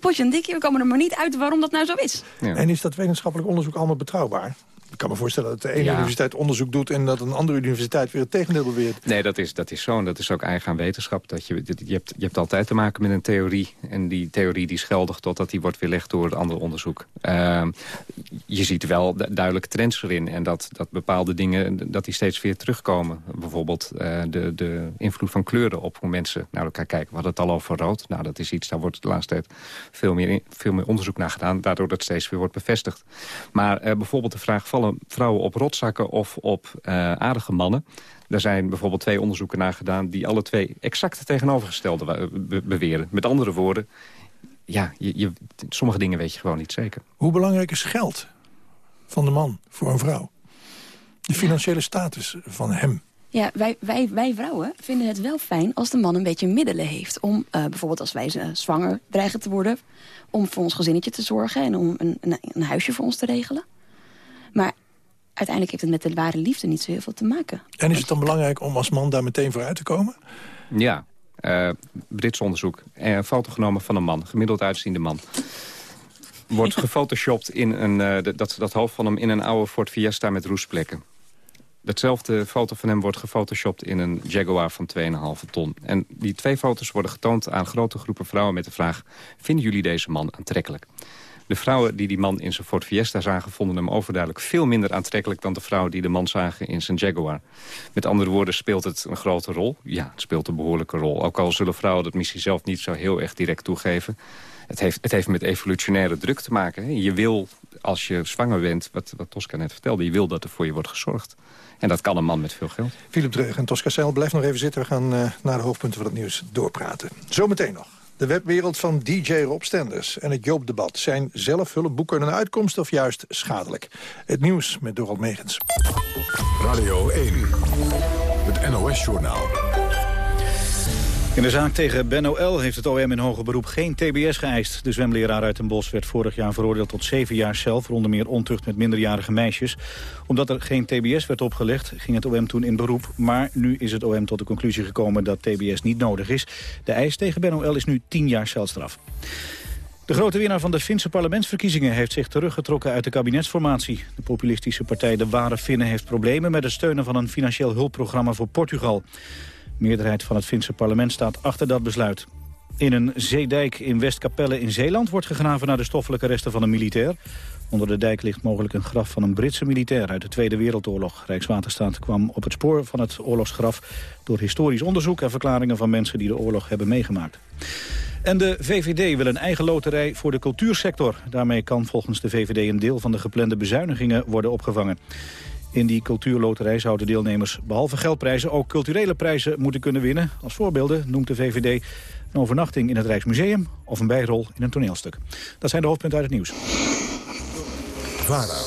potje en dikje, we komen er maar niet uit waarom dat nou zo is. En is dat wetenschappelijk onderzoek allemaal betrouwbaar? Ik kan me voorstellen dat de ene Ja. universiteit onderzoek doet... en dat een andere universiteit weer het tegendeel beweert. Nee, dat is, dat is zo. En dat is ook eigen aan wetenschap. Dat je, je, hebt, je hebt altijd te maken met een theorie. En die theorie die is geldig totdat die wordt weerlegd door het andere onderzoek. Ehm, je ziet wel du- duidelijke trends erin. En dat, dat bepaalde dingen dat die steeds weer terugkomen. Bijvoorbeeld eh, de, de invloed van kleuren op hoe mensen naar elkaar kijken. We hadden het al over rood. Nou, dat is iets, daar wordt de laatste tijd veel meer, veel meer onderzoek naar gedaan. Daardoor dat steeds weer wordt bevestigd. Maar eh, bijvoorbeeld de vraag, vallen vrouwen op rotzakken of op eh, aardige mannen? Daar zijn bijvoorbeeld twee onderzoeken naar gedaan... die alle twee exact het tegenovergestelde be- beweren. Met andere woorden, ja, je, je, sommige dingen weet je gewoon niet zeker. Hoe belangrijk is geld van de man voor een vrouw? De financiële status van hem. Ja, wij, wij, wij vrouwen vinden het wel fijn als de man een beetje middelen heeft. Om eh, bijvoorbeeld als wij eh, zwanger dreigen te worden... om voor ons gezinnetje te zorgen en om een, een, een huisje voor ons te regelen. Maar uiteindelijk heeft het met de ware liefde niet zo heel veel te maken. En is het dan belangrijk om als man daar meteen voor uit te komen? Ja, eh, Brits onderzoek. Eh, Een foto genomen van een man, gemiddeld uitziende man. Wordt gefotoshopt in een, eh, de- dat, dat hoofd van hem in een oude Ford Fiesta met roestplekken. Datzelfde foto van hem wordt gefotoshopt in een Jaguar van 2,5 ton. En die twee foto's worden getoond aan grote groepen vrouwen met de vraag... vinden jullie deze man aantrekkelijk? De vrouwen die die man in zijn Ford Fiesta zagen... vonden hem overduidelijk veel minder aantrekkelijk... dan de vrouwen die de man zagen in zijn Jaguar. Met andere woorden, speelt het een grote rol? Ja, het speelt een behoorlijke rol. Ook al zullen vrouwen dat misschien zelf niet zo heel erg direct toegeven. Het heeft, het heeft met evolutionaire druk te maken. Je wil, als je zwanger bent, wat, wat Tosca net vertelde... je wil dat er voor je wordt gezorgd. En dat kan een man met veel geld. Philip Dreug en Tosca Seil, blijf nog even zitten. We gaan eh, naar de hoofdpunten van het nieuws doorpraten. Zometeen nog. De webwereld van DJ Rob Stenders en het Joop-debat... zijn zelfhulpboeken een uitkomst of juist schadelijk? Het nieuws met Dorald Megens. Radio 1, het NOS-journaal. In de zaak tegen Ben L. heeft het OM in hoger beroep geen TBS geëist. De zwemleraar uit Den Bosch werd vorig jaar veroordeeld tot zeven jaar cel... voor onder meer ontucht met minderjarige meisjes. Omdat er geen TBS werd opgelegd, ging het OM toen in beroep. Maar nu is het OM tot de conclusie gekomen dat TBS niet nodig is. De eis tegen Ben L. is nu tien jaar celstraf. De grote winnaar van de Finse parlementsverkiezingen heeft zich teruggetrokken uit de kabinetsformatie. De populistische partij De Ware Finnen heeft problemen met het steunen van een financieel hulpprogramma voor Portugal. De meerderheid van het Finse parlement staat achter dat besluit. In een zeedijk in Westkapelle in Zeeland wordt gegraven naar de stoffelijke resten van een militair. Onder de dijk ligt mogelijk een graf van een Britse militair uit de Tweede Wereldoorlog. Rijkswaterstaat kwam op het spoor van het oorlogsgraf door historisch onderzoek en verklaringen van mensen die de oorlog hebben meegemaakt. En de VVD wil een eigen loterij voor de cultuursector. Daarmee kan volgens de VVD een deel van de geplande bezuinigingen worden opgevangen. In die cultuurloterij zouden deelnemers behalve geldprijzen ook culturele prijzen moeten kunnen winnen. Als voorbeelden noemt de VVD een overnachting in het Rijksmuseum of een bijrol in een toneelstuk. Dat zijn de hoofdpunten uit het nieuws. VARA,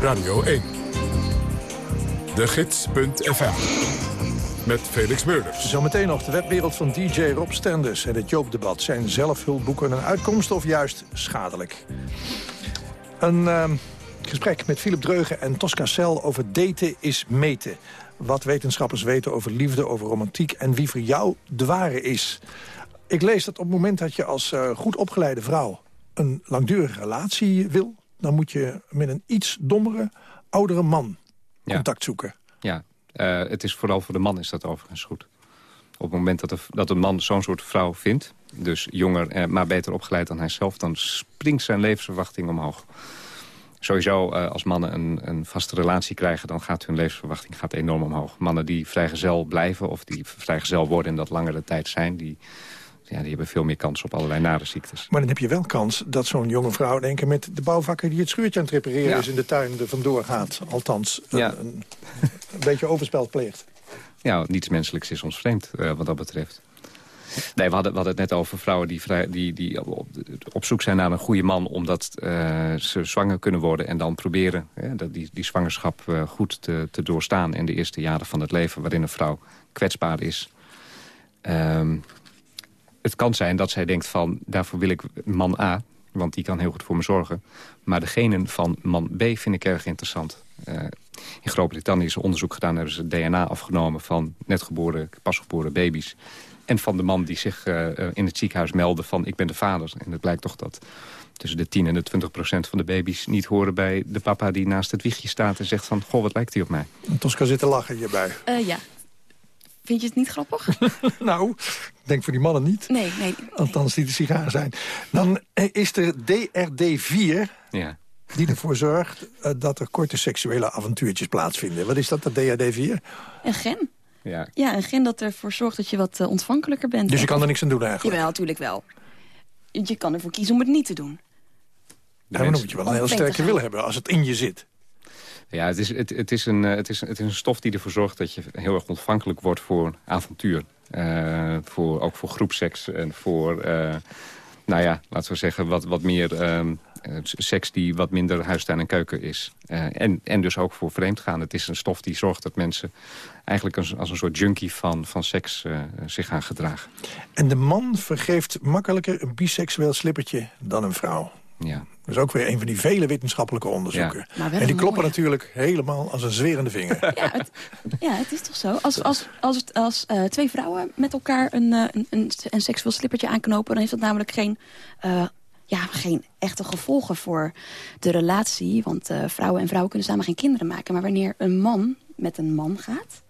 Radio 1, de gids.fm, met Felix Meurders. Zometeen nog de webwereld van DJ Rob Stenders en het Joop-debat. Zijn zelfhulpboeken een uitkomst of juist schadelijk? Een ehm, gesprek met Philip Dreugen en Tosca Cel over daten is meten. Wat wetenschappers weten over liefde, over romantiek... en wie voor jou de ware is. Ik lees dat op het moment dat je als eh, goed opgeleide vrouw... een langdurige relatie wil... dan moet je met een iets dommere, oudere man Ja. contact zoeken. Ja, eh, het is vooral voor de man is dat overigens goed. Op het moment dat, de, dat een man zo'n soort vrouw vindt... dus jonger, eh, maar beter opgeleid dan hijzelf... dan springt zijn levensverwachting omhoog. Sowieso, eh, als mannen een, een vaste relatie krijgen... dan gaat hun levensverwachting gaat enorm omhoog. Mannen die vrijgezel blijven of die vrijgezel worden... en dat langere tijd zijn... die, ja, die hebben veel meer kans op allerlei nare ziektes. Maar dan heb je wel kans dat zo'n jonge vrouw... denk ik, met de bouwvakker die het schuurtje aan het repareren Ja. is... in de tuin er vandoor gaat. Althans, een, Ja. een, een beetje overspel pleegt. Ja, niets menselijks is ons vreemd eh, wat dat betreft. Nee, we hadden, het net over vrouwen die, die, die op, op zoek zijn naar een goede man... omdat eh, ze zwanger kunnen worden en dan proberen hè, die, die zwangerschap eh, goed te, te doorstaan... in de eerste jaren van het leven waarin een vrouw kwetsbaar is. Ehm, het kan zijn dat zij denkt van, daarvoor wil ik man A... want die kan heel goed voor me zorgen. Maar de genen van man B vind ik erg interessant. Eh, in Groot-Brittannië is er onderzoek gedaan... hebben ze DNA afgenomen van net geboren, pasgeboren baby's. En van de man die zich in het ziekenhuis meldde van ik ben de vader. En het blijkt toch dat tussen de 10 en de 20 procent van de baby's niet horen bij de papa die naast het wiegje staat en zegt van, goh, wat lijkt hij op mij? En Tosca zit te lachen hierbij. Uh, ja. Vind je het niet grappig? nou, ik denk voor die mannen niet. Nee, nee. Althans, die de sigaar zijn. Dan is er DRD4... Ja. Die ervoor zorgt uh, dat er korte seksuele avontuurtjes plaatsvinden. Wat is dat, dat DRD4? Een gen. Ja. ja, een gen dat ervoor zorgt dat je wat uh, ontvankelijker bent. Dus je kan er niks aan doen eigenlijk? Jawel, natuurlijk wel. Je kan ervoor kiezen om het niet te doen. Ja, dan moet je wel een heel sterke wil hebben als het in je zit. Ja, het is, het, het, is een, het, is, het is een stof die ervoor zorgt dat je heel erg ontvankelijk wordt voor avontuur. Uh, voor, ook voor groepseks en voor, uh, nou ja, laten we zeggen, wat, wat meer uh, seks die wat minder huistuin en keuken is. en, en dus ook voor vreemdgaan. Het is een stof die zorgt dat mensen eigenlijk als, als een soort junkie van, van seks zich gaan gedragen. En de man vergeeft makkelijker een biseksueel slippertje dan een vrouw. Ja. Dat is ook weer een van die vele wetenschappelijke onderzoeken. En die kloppen natuurlijk helemaal als een zwerende vinger. Ja, het, ja, het is toch zo. Als, als, als, als uh, twee vrouwen met elkaar een, uh, een, een, seksueel slippertje aanknopen... dan heeft dat namelijk geen, uh, ja, geen echte gevolgen voor de relatie. Want vrouwen en vrouwen kunnen samen geen kinderen maken. Maar wanneer een man met een man gaat...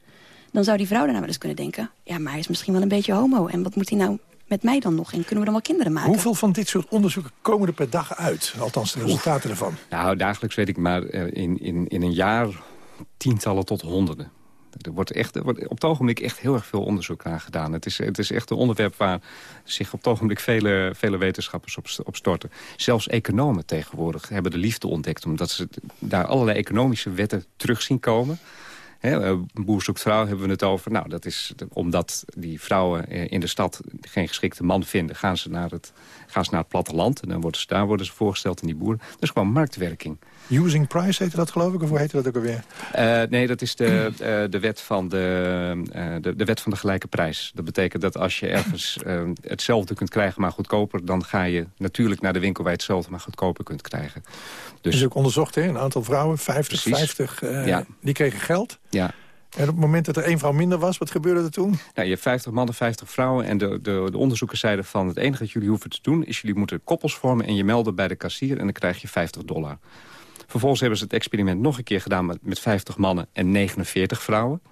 dan zou die vrouw daarna wel eens kunnen denken... ja, maar hij is misschien wel een beetje homo. En wat moet hij nou met mij dan nog in? Kunnen we dan wel kinderen maken? Hoeveel van dit soort onderzoeken komen er per dag uit? Althans, de resultaten ervan. Nou, dagelijks weet ik maar in, in, in een jaar tientallen tot honderden. Er wordt, echt, er wordt op het ogenblik echt heel erg veel onderzoek aan gedaan. Het is, het is echt een onderwerp waar zich op het ogenblik vele, vele wetenschappers op, op storten. Zelfs economen tegenwoordig hebben de liefde ontdekt... omdat ze daar allerlei economische wetten terug zien komen... He, eh, boer zoekt vrouw hebben we het over. Nou, dat is omdat die vrouwen eh, in de stad geen geschikte man vinden... gaan ze naar het, gaan ze naar het platteland. En dan worden ze, daar worden ze voorgesteld in die boeren. Is gewoon marktwerking. Using price heette dat geloof ik? Of hoe heette dat ook alweer? Uh, nee, dat is de, uh, de, wet van de, uh, de, de, wet van de gelijke prijs. Dat betekent dat als je ergens hetzelfde kunt krijgen, maar goedkoper... dan ga je natuurlijk naar de winkel waar je hetzelfde maar goedkoper kunt krijgen. Dus is ook onderzocht, hè? Een aantal vrouwen, 50, Precies. 50, ja. die kregen geld. Ja. En op het moment dat er één vrouw minder was, wat gebeurde er toen? Nou, je hebt 50 mannen, 50 vrouwen. En de, de, de onderzoekers zeiden van het enige dat jullie hoeven te doen... is jullie moeten koppels vormen en je melden bij de kassier... en dan krijg je 50 dollar. Vervolgens hebben ze het experiment nog een keer gedaan met, met 50 mannen en 49 vrouwen.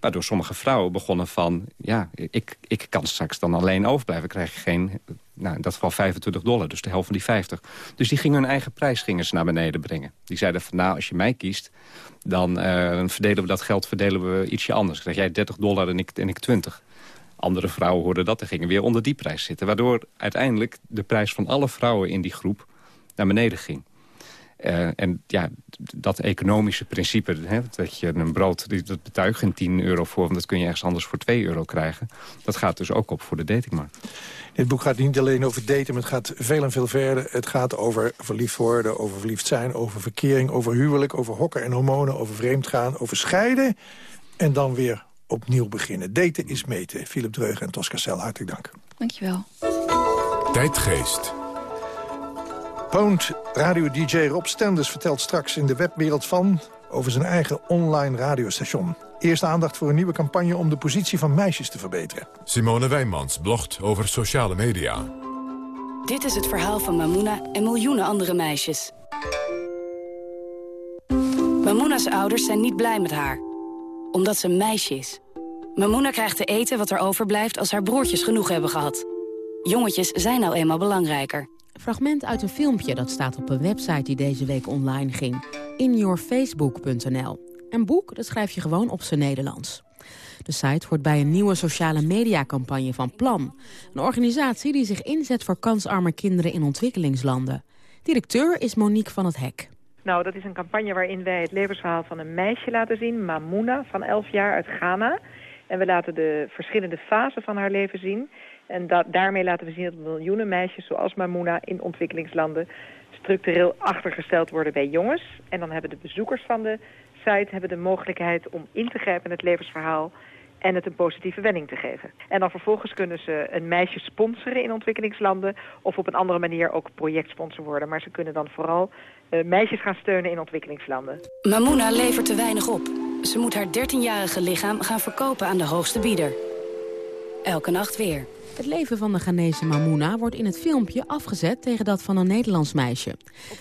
Waardoor sommige vrouwen begonnen van... ja, ik, ik kan straks dan alleen overblijven. Krijg je geen, nou, in dat geval 25 dollar, dus de helft van die 50. Dus die gingen hun eigen prijs gingen naar beneden brengen. Die zeiden van, nou, als je mij kiest... dan uh, verdelen we dat geld verdelen we ietsje anders. Dan krijg jij 30 dollar en ik, en ik 20. Andere vrouwen hoorden dat en gingen weer onder die prijs zitten. Waardoor uiteindelijk de prijs van alle vrouwen in die groep naar beneden ging. Uh, en ja, dat economische principe, hè, dat je een brood, dat betuigt geen 10 euro voor... want dat kun je ergens anders voor 2 euro krijgen. Dat gaat dus ook op voor de datingmarkt. Dit boek gaat niet alleen over daten, maar het gaat veel en veel verder. Het gaat over verliefd worden, over verliefd zijn, over verkering, over huwelijk... over hokken en hormonen, over vreemdgaan, over scheiden... en dan weer opnieuw beginnen. Daten is meten. Philip Dreugen en Tosca Cel, hartelijk dank. Dankjewel. Tijdgeest. Pound radio-dj Rob Stenders vertelt straks in de webwereld van... over zijn eigen online radiostation. Eerste aandacht voor een nieuwe campagne om de positie van meisjes te verbeteren. Simone Wijnmans blogt over sociale media. Dit is het verhaal van Mamuna en miljoenen andere meisjes. Mamuna's ouders zijn niet blij met haar. Omdat ze een meisje is. Mamuna krijgt te eten wat er overblijft als haar broertjes genoeg hebben gehad. Jongetjes zijn nou eenmaal belangrijker. Fragment uit een filmpje dat staat op een website die deze week online ging. inyourfacebook.nl. Een boek, dat schrijf je gewoon op zijn Nederlands. De site hoort bij een nieuwe sociale mediacampagne van Plan. Een organisatie die zich inzet voor kansarme kinderen in ontwikkelingslanden. Directeur is Monique van het Hek. Nou, dat is een campagne waarin wij het levensverhaal van een meisje laten zien, Mamuna, van 11 jaar uit Ghana. En we laten de verschillende fasen van haar leven zien. En daarmee laten we zien dat miljoenen meisjes zoals Mamuna in ontwikkelingslanden structureel achtergesteld worden bij jongens. En dan hebben de bezoekers van de site hebben de mogelijkheid om in te grijpen in het levensverhaal en het een positieve wending te geven. En dan vervolgens kunnen ze een meisje sponsoren in ontwikkelingslanden... of op een andere manier ook projectsponsor worden. Maar ze kunnen dan vooral uh, meisjes gaan steunen in ontwikkelingslanden. Mamuna levert te weinig op. Ze moet haar 13-jarige lichaam gaan verkopen aan de hoogste bieder. Elke nacht weer. Het leven van de Ghanese Mamouna wordt in het filmpje afgezet tegen dat van een Nederlands meisje.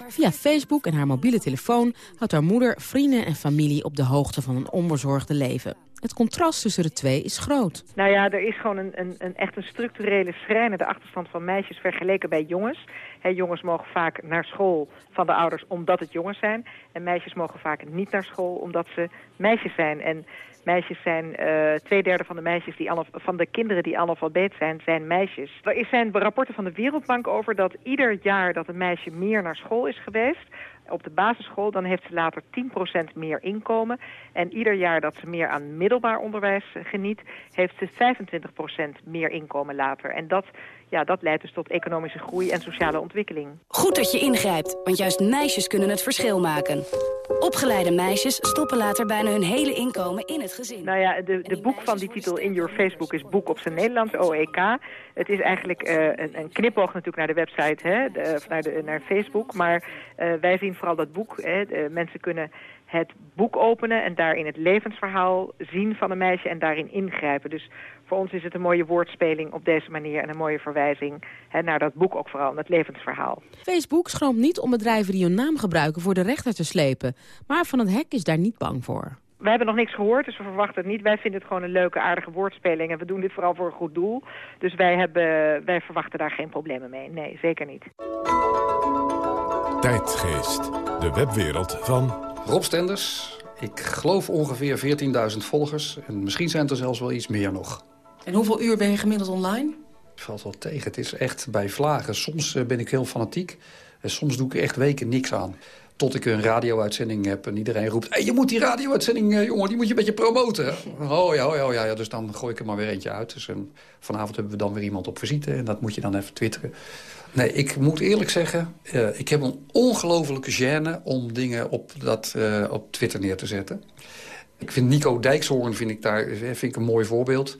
Via Facebook en haar mobiele telefoon houdt haar moeder vrienden en familie op de hoogte van een onbezorgde leven. Het contrast tussen de twee is groot. Nou ja, er is gewoon een, een, een echt een structurele schrijnende achterstand van meisjes vergeleken bij jongens. jongens mogen vaak naar school van de ouders omdat het jongens zijn. En meisjes mogen vaak niet naar school omdat ze meisjes zijn. En Meisjes zijn, uh, twee derde van de, meisjes die van de kinderen die analfabeet zijn, zijn meisjes. Er zijn rapporten van de Wereldbank over dat ieder jaar dat een meisje meer naar school is geweest, op de basisschool, dan heeft ze later 10% meer inkomen. En ieder jaar dat ze meer aan middelbaar onderwijs geniet, heeft ze 25% meer inkomen later. En dat ja, dat leidt dus tot economische groei en sociale ontwikkeling. Goed dat je ingrijpt, want juist meisjes kunnen het verschil maken. Opgeleide meisjes stoppen later bijna hun hele inkomen in het gezin. Nou ja, de, de boek van die titel In Your Facebook is boek op zijn Nederlands, OEK. Het is eigenlijk uh, een, een knipoog natuurlijk naar de website, hè, de, naar, de, naar Facebook. Maar uh, wij zien vooral dat boek. Hè, de, mensen kunnen het boek openen en daarin het levensverhaal zien van een meisje en daarin ingrijpen. Dus voor ons is het een mooie woordspeling op deze manier en een mooie verwijzing hè, naar dat boek ook vooral, het levensverhaal. Facebook schroomt niet om bedrijven die hun naam gebruiken voor de rechter te slepen, maar Van het Hek is daar niet bang voor. We hebben nog niks gehoord, dus we verwachten het niet. Wij vinden het gewoon een leuke, aardige woordspeling. En we doen dit vooral voor een goed doel. Dus wij, hebben, wij verwachten daar geen problemen mee. Nee, zeker niet. Tijdgeest, de webwereld van Rob Stenders, ik geloof ongeveer 14.000 volgers. En misschien zijn het er zelfs wel iets meer nog. En hoeveel uur ben je gemiddeld online? Valt wel tegen. Het is echt bij vlagen. Soms eh, ben ik heel fanatiek. En soms doe ik echt weken niks aan. Tot ik een radio-uitzending heb en iedereen roept... Hey, je moet die radio-uitzending, eh, jongen, die moet je een beetje promoten. Oh ja, oh ja, oh ja, dus dan gooi ik er maar weer eentje uit. Dus vanavond hebben we dan weer iemand op visite... en dat moet je dan even twitteren. Nee, ik moet eerlijk zeggen, uh, ik heb een ongelofelijke gêne om dingen op, dat, op Twitter neer te zetten. Ik vind Nico Dijkshoorn vind ik daar vind ik een mooi voorbeeld.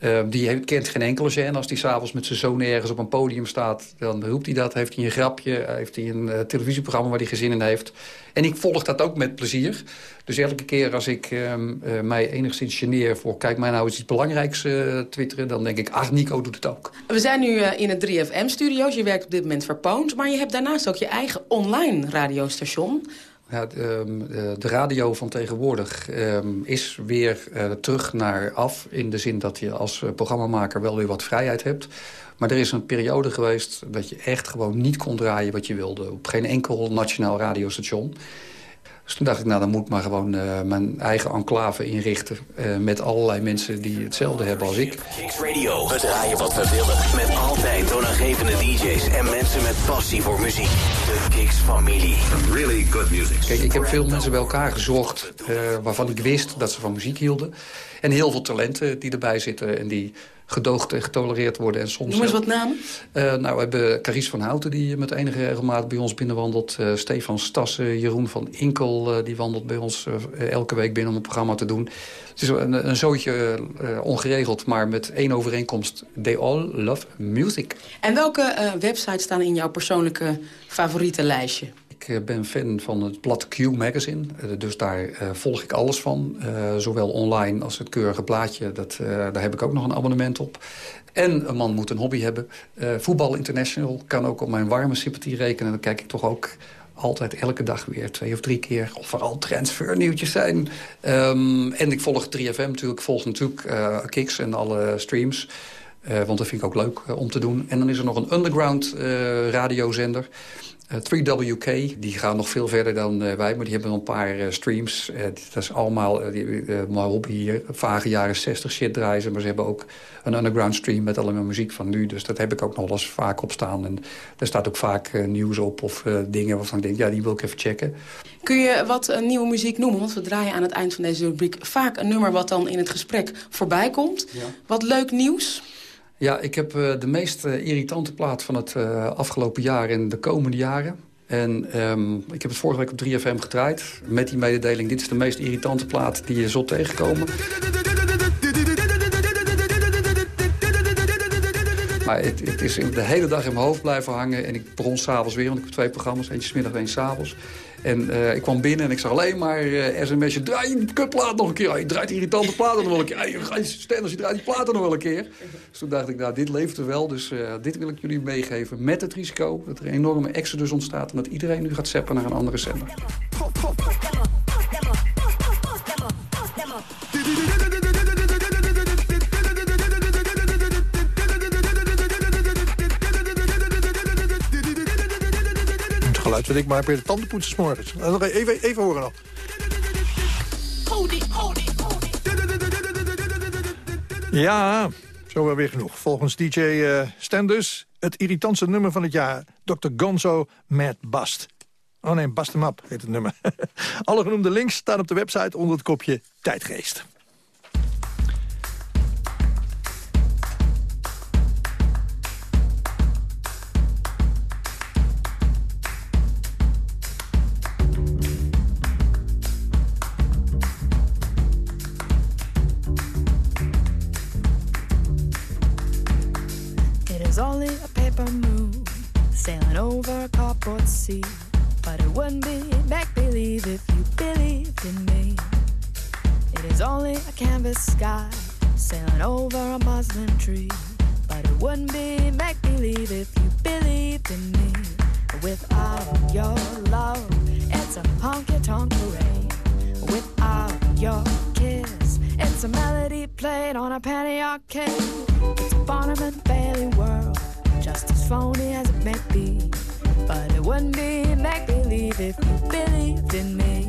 Uh, die kent geen enkele gêne. Als hij s'avonds met zijn zoon ergens op een podium staat... dan roept hij dat, heeft hij een grapje... heeft hij een uh, televisieprogramma waar hij gezin in heeft. En ik volg dat ook met plezier. Dus elke keer als ik uh, mij enigszins geneer voor... kijk, mij nou iets belangrijks twitteren... dan denk ik, ach, Nico doet het ook. We zijn nu in het 3FM-studio's. Je werkt op dit moment voor Poont. Maar je hebt daarnaast ook je eigen online radiostation... Ja, de, ehm, de, radio van tegenwoordig um, is weer uh, terug naar af... in de zin dat je als uh, programmamaker wel weer wat vrijheid hebt. Maar er is een periode geweest dat je echt gewoon niet kon draaien wat je wilde. Op geen enkel nationaal radiostation. Dus toen dacht ik, nou dan moet ik maar gewoon uh, mijn eigen enclave inrichten... Uh, met allerlei mensen die hetzelfde hebben als ik. Kicks Radio, het draaien wat we willen. Met altijd toonaangevende DJ's en mensen met passie voor muziek. De Kicks familie. Really good music. Kijk, ik heb veel mensen bij elkaar gezocht uh, waarvan ik wist dat ze van muziek hielden. En heel veel talenten die erbij zitten en die gedoogd en getolereerd worden. En soms Noem eens wat namen. Uh, nou, we hebben Caries van Houten die met enige regelmaat bij ons binnenwandelt. Uh, Stefan Stassen, Jeroen van Inkel, uh, die wandelt bij ons elke week binnen om een programma te doen. Het is een, een zootje ongeregeld, maar met één overeenkomst. They all love music. En welke websites staan in jouw persoonlijke favoriete lijstje? Ik ben fan van het blad Q Magazine, dus daar volg ik alles van. zowel online als het keurige plaatje, dat, daar heb ik ook nog een abonnement op. En een man moet een hobby hebben. Voetbal International kan ook op mijn warme sympathie rekenen. Dan kijk ik toch ook altijd elke dag weer twee of drie keer. Of vooral transfernieuwtjes zijn. Um, en ik volg 3FM natuurlijk. Ik volg natuurlijk Kicks en alle streams. Want dat vind ik ook leuk om te doen. En dan is er nog een underground radiozender. Uh, 3WK, die gaan nog veel verder dan uh, wij, maar die hebben een paar uh, streams. dat is allemaal maar op hier, vage jaren 60 shit draaien ze. Maar ze hebben ook een underground stream met allemaal muziek van nu. Dus dat heb ik ook nog wel eens vaak op staan. En daar staat ook vaak nieuws op of dingen waarvan ik denk, ja, die wil ik even checken. Kun je wat nieuwe muziek noemen? Want we draaien aan het eind van deze rubriek vaak een nummer wat dan in het gesprek voorbij komt. Ja. Wat leuk nieuws? Ja, ik heb uh, de meest uh, irritante plaat van het uh, afgelopen jaar en de komende jaren. En um, ik heb het vorige week op 3FM gedraaid. Met die mededeling, dit is de meest irritante plaat die je zult tegenkomen. Maar het, is de hele dag in mijn hoofd blijven hangen. En ik bron s'avonds weer, want ik heb twee programma's. Eentje 's middag en eentje s'avonds. En eh, ik kwam binnen en ik zag alleen maar uh, sms'je... draai die kutplaat nog een keer. Je draait irritante platen nog wel een keer. Je gaat je als je draait die platen nog wel een keer. Dus toen dacht ik, nou, dit leeft er wel. Dus uh, dit wil ik jullie meegeven. Met het risico dat er een enorme exodus ontstaat... en dat iedereen nu gaat zeppen naar een andere zender. Geluid wat ik maar bij de tandenpoetsen morgens. Even, even horen nog. Ja, zo wel weer genoeg. Volgens DJ uh, Stendus het irritantste nummer van het jaar. Dr. Gonzo Mad Bast. Oh nee, Bast hem up heet het nummer. Alle genoemde links staan op de website onder het kopje Tijdgeest. Over a cardboard sea. But it wouldn't be make believe if you believed in me. It is only a canvas sky sailing over a muslin tree. But it wouldn't be make believe if you believed in me. Without your love, it's a honky tonk parade. Without your kiss, it's a melody played on a penny arcade. It's a Barnum and Bailey world just as phony as it may be. But it wouldn't be make believe if you believed in me.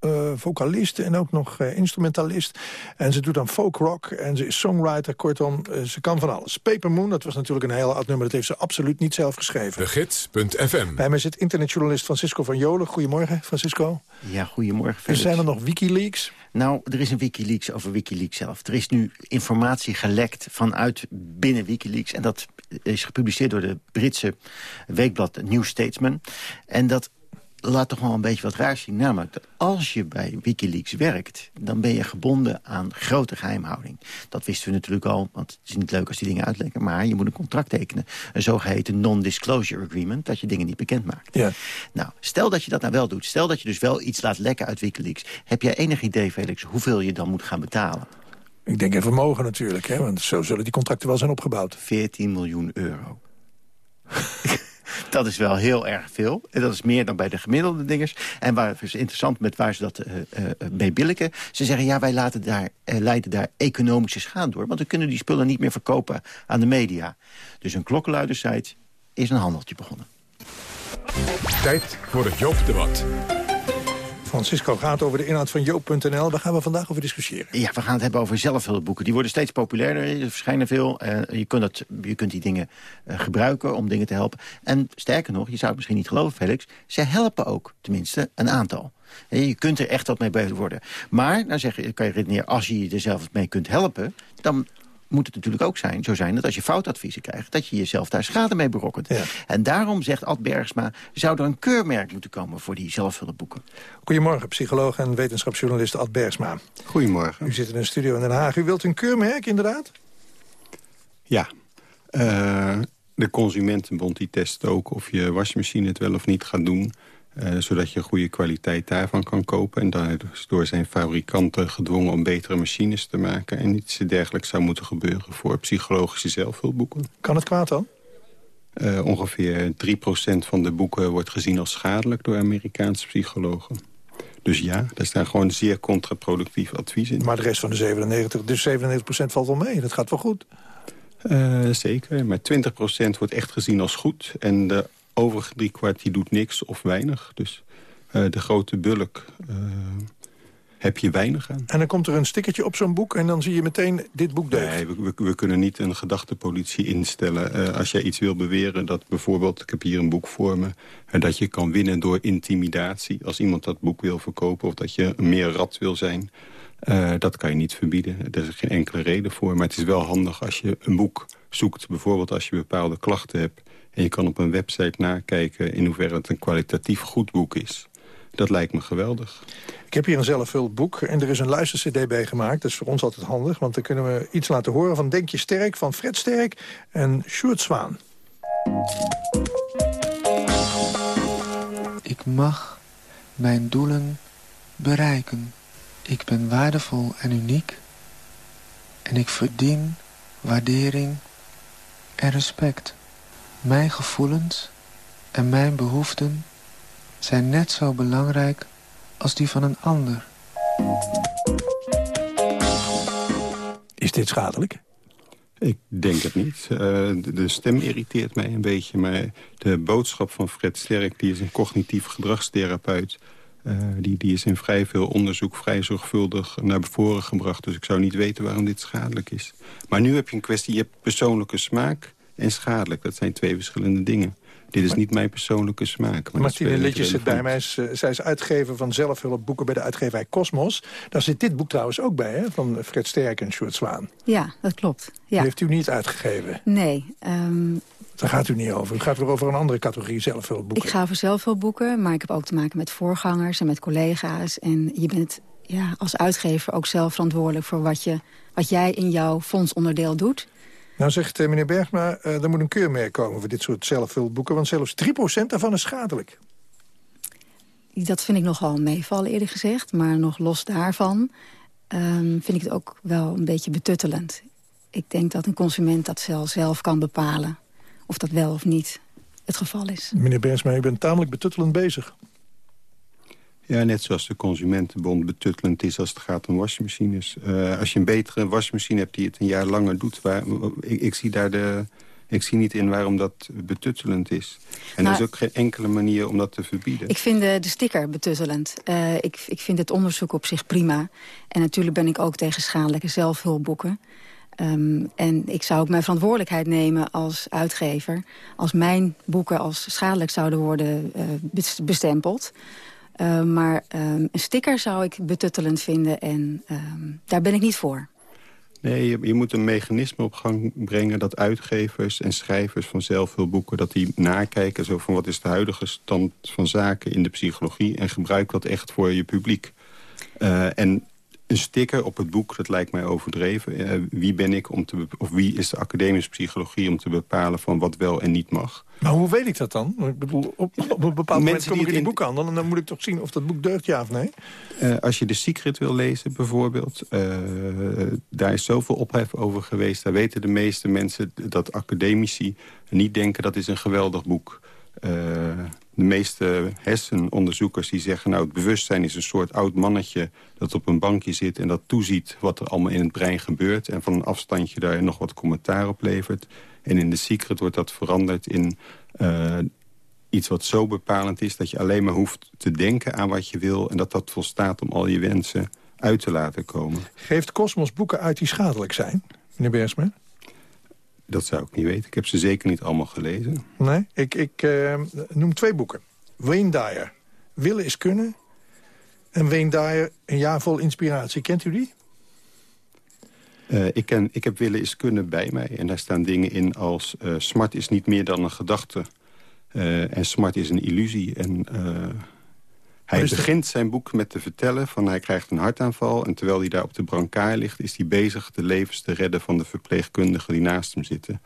uh, vocalist en ook nog uh, instrumentalist. En ze doet dan folk rock en ze is songwriter. Kortom, uh, ze kan van alles. Paper Moon, dat was natuurlijk een heel oud nummer. Dat heeft ze absoluut niet zelf geschreven. De Gids.fm. Bij mij zit internetjournalist Francisco van Jolen. Goedemorgen, Francisco. Ja, goedemorgen, Felix. Er zijn er nog Wikileaks? Nou, er is een Wikileaks over Wikileaks zelf. Er is nu informatie gelekt vanuit binnen Wikileaks. En dat is gepubliceerd door de Britse weekblad New Statesman. En dat laat toch wel een beetje wat raar zien. Namelijk dat als je bij Wikileaks werkt... dan ben je gebonden aan grote geheimhouding. Dat wisten we natuurlijk al, want het is niet leuk als die dingen uitlekken. Maar je moet een contract tekenen. Een zogeheten non-disclosure agreement. Dat je dingen niet bekend maakt. Ja. Nou, stel dat je dat nou wel doet. Stel dat je dus wel iets laat lekken uit Wikileaks. Heb jij enig idee, Felix, hoeveel je dan moet gaan betalen? Ik denk even vermogen natuurlijk, hè, want zo zullen die contracten wel zijn opgebouwd. 14 miljoen euro. dat is wel heel erg veel. En dat is meer dan bij de gemiddelde dingers. En waar is interessant met waar ze dat uh, mee billiken. Ze zeggen, ja, wij laten daar, uh, leiden daar economische schade door. Want we kunnen die spullen niet meer verkopen aan de media. Dus een klokkenluidersite is een handeltje begonnen. Tijd voor het Joop-debat. Francisco gaat over de inhoud van Joop.nl. Daar gaan we vandaag over discussiëren. Ja, we gaan het hebben over zelfhulpboeken. Die worden steeds populairder, er verschijnen veel. Uh, je, kunt dat, je kunt die dingen uh, gebruiken om dingen te helpen. En sterker nog, je zou het misschien niet geloven, Felix... ze helpen ook, tenminste, een aantal. Je kunt er echt wat mee worden. Maar, dan zeg kan je redeneren, als je je er zelf mee kunt helpen... dan moet het natuurlijk ook zijn, zo zijn dat als je foutadviezen krijgt... dat je jezelf daar schade mee berokkent. En daarom zegt Ad Bergsma... zou er een keurmerk moeten komen voor die zelfhulpboeken. Goedemorgen, psycholoog en wetenschapsjournalist Ad Bergsma. Goedemorgen. U zit in een studio in Den Haag. U wilt een keurmerk, inderdaad? Ja. Uh, de Consumentenbond die test ook of je wasmachine het wel of niet gaat doen... Eh, zodat je goede kwaliteit daarvan kan kopen. En daardoor zijn fabrikanten gedwongen om betere machines te maken. En iets dergelijks zou moeten gebeuren voor psychologische zelfhulpboeken. Kan het kwaad dan? Uh, ongeveer 3% van de boeken wordt gezien als schadelijk door Amerikaanse psychologen. Dus ja, daar staat gewoon zeer contraproductief advies in. Maar de rest van de 97, dus 97% valt wel mee. Dat gaat wel goed. Uh, zeker, maar 20% wordt echt gezien als goed. En de overige driekwart die doet niks of weinig. Dus uh, de grote bulk uh, heb je weinig aan. En dan komt er een stickertje op zo'n boek en dan zie je meteen dit boek deugt. Nee, we, we, we kunnen niet een gedachtepolitie instellen. Uh, als jij iets wil beweren dat bijvoorbeeld, ik heb hier een boek voor me... dat je kan winnen door intimidatie. Als iemand dat boek wil verkopen of dat je meer rat wil zijn... Uh, dat kan je niet verbieden. Er is geen enkele reden voor. Maar het is wel handig als je een boek zoekt. Bijvoorbeeld als je bepaalde klachten hebt. En je kan op een website nakijken in hoeverre het een kwalitatief goed boek is. Dat lijkt me geweldig. Ik heb hier een zelfhulpboek en er is een luistercd bij gemaakt. Dat is voor ons altijd handig, want dan kunnen we iets laten horen... van Denk je Sterk van Fred Sterk en Sjoerd Zwaan. Ik mag mijn doelen bereiken. Ik ben waardevol en uniek. En ik verdien waardering en respect. Mijn gevoelens en mijn behoeften zijn net zo belangrijk als die van een ander. Is dit schadelijk? Ik denk het niet. Uh, de stem irriteert mij een beetje. Maar de boodschap van Fred Sterk, die is een cognitief gedragstherapeut... Uh, die, die is in vrij veel onderzoek vrij zorgvuldig naar voren gebracht. Dus ik zou niet weten waarom dit schadelijk is. Maar nu heb je een kwestie, je hebt persoonlijke smaak en schadelijk. Dat zijn twee verschillende dingen. Dit is niet mijn persoonlijke smaak. Maar Martine Litjes zit bij mij. Zij is uitgever van zelfhulpboeken bij de uitgeverij Cosmos. Daar zit dit boek trouwens ook bij, hè? van Fred Sterk en Sjoerd Zwaan. Ja, dat klopt. Ja. Die heeft u niet uitgegeven? Nee. Um... Daar gaat u niet over. U gaat weer over een andere categorie zelfhulpboeken. Ik ga over zelfhulpboeken, maar ik heb ook te maken met voorgangers en met collega's. En je bent ja, als uitgever ook zelf verantwoordelijk voor wat, je, wat jij in jouw fondsonderdeel doet. Nou zegt uh, meneer Bergma, uh, er moet een keurmerk komen voor dit soort zelfhulpboeken. Want zelfs 3% daarvan is schadelijk. Dat vind ik nogal meevallen eerlijk gezegd. Maar nog los daarvan um, vind ik het ook wel een beetje betuttelend. Ik denk dat een consument dat zelf, zelf kan bepalen. Of dat wel of niet het geval is. Meneer Bergsma, u bent tamelijk betuttelend bezig. Ja, net zoals de Consumentenbond betuttelend is als het gaat om wasmachines. Uh, als je een betere wasmachine hebt die het een jaar langer doet... Waar, ik, ik, zie daar de, ik zie niet in waarom dat betuttelend is. En nou, er is ook geen enkele manier om dat te verbieden. Ik vind de, de sticker betuttelend. Uh, ik, ik vind het onderzoek op zich prima. En natuurlijk ben ik ook tegen schadelijke zelfhulpboeken. Um, en ik zou ook mijn verantwoordelijkheid nemen als uitgever... als mijn boeken als schadelijk zouden worden uh, bestempeld... Uh, maar um, een sticker zou ik betuttelend vinden en um, daar ben ik niet voor. Nee, je, moet een mechanisme op gang brengen... dat uitgevers en schrijvers van zelfhulpboeken... dat die nakijken zo van wat is de huidige stand van zaken in de psychologie... en gebruik dat echt voor je publiek. Uh, en een sticker op het boek, dat lijkt mij overdreven. Uh, wie ben ik om te of wie is de academische psychologie om te bepalen van wat wel en niet mag? Maar hoe weet ik dat dan? Ik bedoel, op, op een bepaald moment kom ik in die boek aan... en dan moet ik toch zien of dat boek deugt, ja of nee? Uh, als je The Secret wil lezen, bijvoorbeeld... Uh, daar is zoveel ophef over geweest. Daar weten de meeste mensen dat academici niet denken... dat is een geweldig boek. Uh, de meeste hersenonderzoekers die zeggen... nou, het bewustzijn is een soort oud mannetje dat op een bankje zit... en dat toeziet wat er allemaal in het brein gebeurt... en van een afstandje daar nog wat commentaar op levert. En in de Secret wordt dat veranderd in uh, iets wat zo bepalend is... dat je alleen maar hoeft te denken aan wat je wil... en dat dat volstaat om al je wensen uit te laten komen. Geeft Cosmos boeken uit die schadelijk zijn, meneer Beersma? Dat zou ik niet weten. Ik heb ze zeker niet allemaal gelezen. Nee, ik, ik uh, noem twee boeken. Wayne Dyer, Willen is kunnen. En Wayne Dyer, Een jaar vol inspiratie. Kent u die? Uh, ik, ken, ik heb Willen is kunnen bij mij. En daar staan dingen in als... Uh, smart is niet meer dan een gedachte. en smart is een illusie. En hij begint zijn boek met te vertellen van hij krijgt een hartaanval... en terwijl hij daar op de brancard ligt... is hij bezig de levens te redden van de verpleegkundigen die naast hem zitten.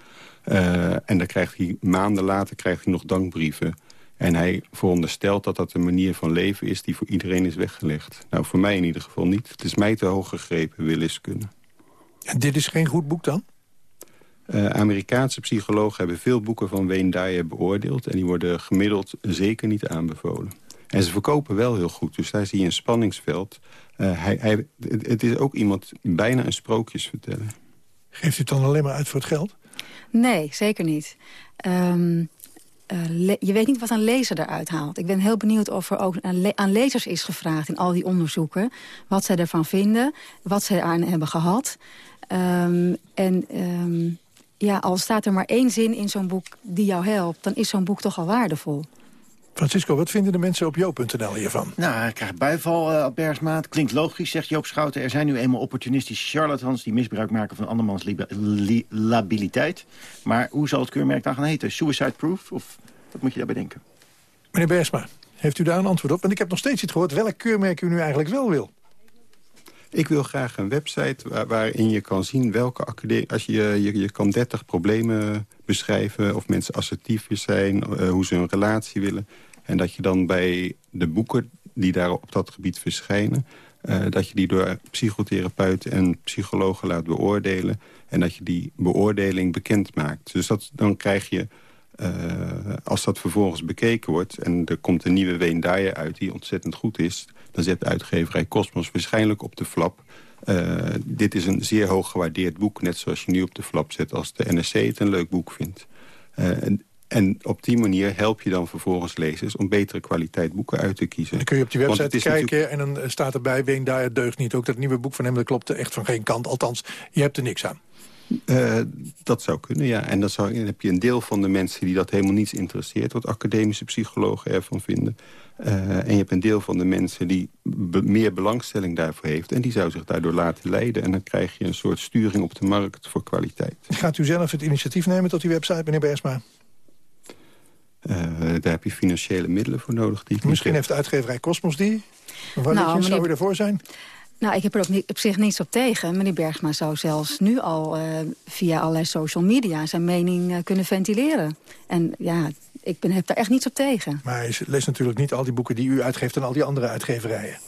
Uh, en dan krijgt hij maanden later krijgt hij nog dankbrieven. En hij veronderstelt dat dat een manier van leven is die voor iedereen is weggelegd. Nou, voor mij in ieder geval niet. Het is mij te hoog gegrepen, williskunde. En dit is geen goed boek dan? Uh, Amerikaanse psychologen hebben veel boeken van Wayne Dyer beoordeeld... en die worden gemiddeld zeker niet aanbevolen. En ze verkopen wel heel goed, dus daar zie je een spanningsveld. Uh, hij, hij, het is ook iemand bijna een sprookjes vertellen. Geeft u het dan alleen maar uit voor het geld? Nee, zeker niet. Um, uh, je weet niet wat een lezer eruit haalt. Ik ben heel benieuwd of er ook aan, le aan, lezers is gevraagd in al die onderzoeken. Wat zij ervan vinden, wat zij aan hebben gehad. Um, en um, ja, al staat er maar één zin in zo'n boek die jou helpt... dan is zo'n boek toch al waardevol. Francisco, wat vinden de mensen op joop.nl hiervan? Nou, ik krijg bijval, uh, Bergsmaat. Klinkt logisch, zegt Joop Schouten. Er zijn nu eenmaal opportunistische charlatans... die misbruik maken van andermans li labiliteit. Maar hoe zal het keurmerk dan gaan heten? Suicide Proof? Of wat moet je daarbij denken? Meneer Bergsma, heeft u daar een antwoord op? Want ik heb nog steeds niet gehoord welk keurmerk u nu eigenlijk wel wil. Ik wil graag een website waar, waarin je kan zien welke academie... Als je, je, je kan 30 problemen beschrijven of mensen assertief zijn... Uh, hoe ze een relatie willen. En dat je dan bij de boeken die daar op dat gebied verschijnen... Uh, dat je die door psychotherapeuten en psychologen laat beoordelen... en dat je die beoordeling bekend maakt. Dus dat, dan krijg je, uh, als dat vervolgens bekeken wordt... en er komt een nieuwe Ween Dyer uit die ontzettend goed is... dan zet de uitgeverij Cosmos waarschijnlijk op de flap... Uh, dit is een zeer hoog gewaardeerd boek, net zoals je nu op de flap zet... als de NRC het een leuk boek vindt. en en op die manier help je dan vervolgens lezers om betere kwaliteit boeken uit te kiezen. Dan kun je op die website kijken en dan staat erbij... Ween daar deugt niet. Ook dat nieuwe boek van hem, dat klopte echt van geen kant. Althans, je hebt er niks aan. Uh, dat zou kunnen, ja. En dan, zou, dan heb je een deel van de mensen die dat helemaal niets interesseert... wat academische psychologen ervan vinden. Uh, en je hebt een deel van de mensen die be meer belangstelling daarvoor heeft... en die zou zich daardoor laten leiden. En dan krijg je een soort sturing op de markt voor kwaliteit. Gaat u zelf het initiatief nemen tot die website, meneer Bersma? Uh, daar heb je financiële middelen voor nodig. Die Misschien heeft de uitgeverij Cosmos die. Waar nou, meneer... zou u ervoor zijn? Nou, ik heb er ook niet, op zich niets op tegen. Meneer Bergsma zou zelfs nu al uh, via allerlei social media... zijn mening uh, kunnen ventileren. En ja, ik ben, heb daar echt niets op tegen. Maar hij leest natuurlijk niet al die boeken die u uitgeeft... en al die andere uitgeverijen.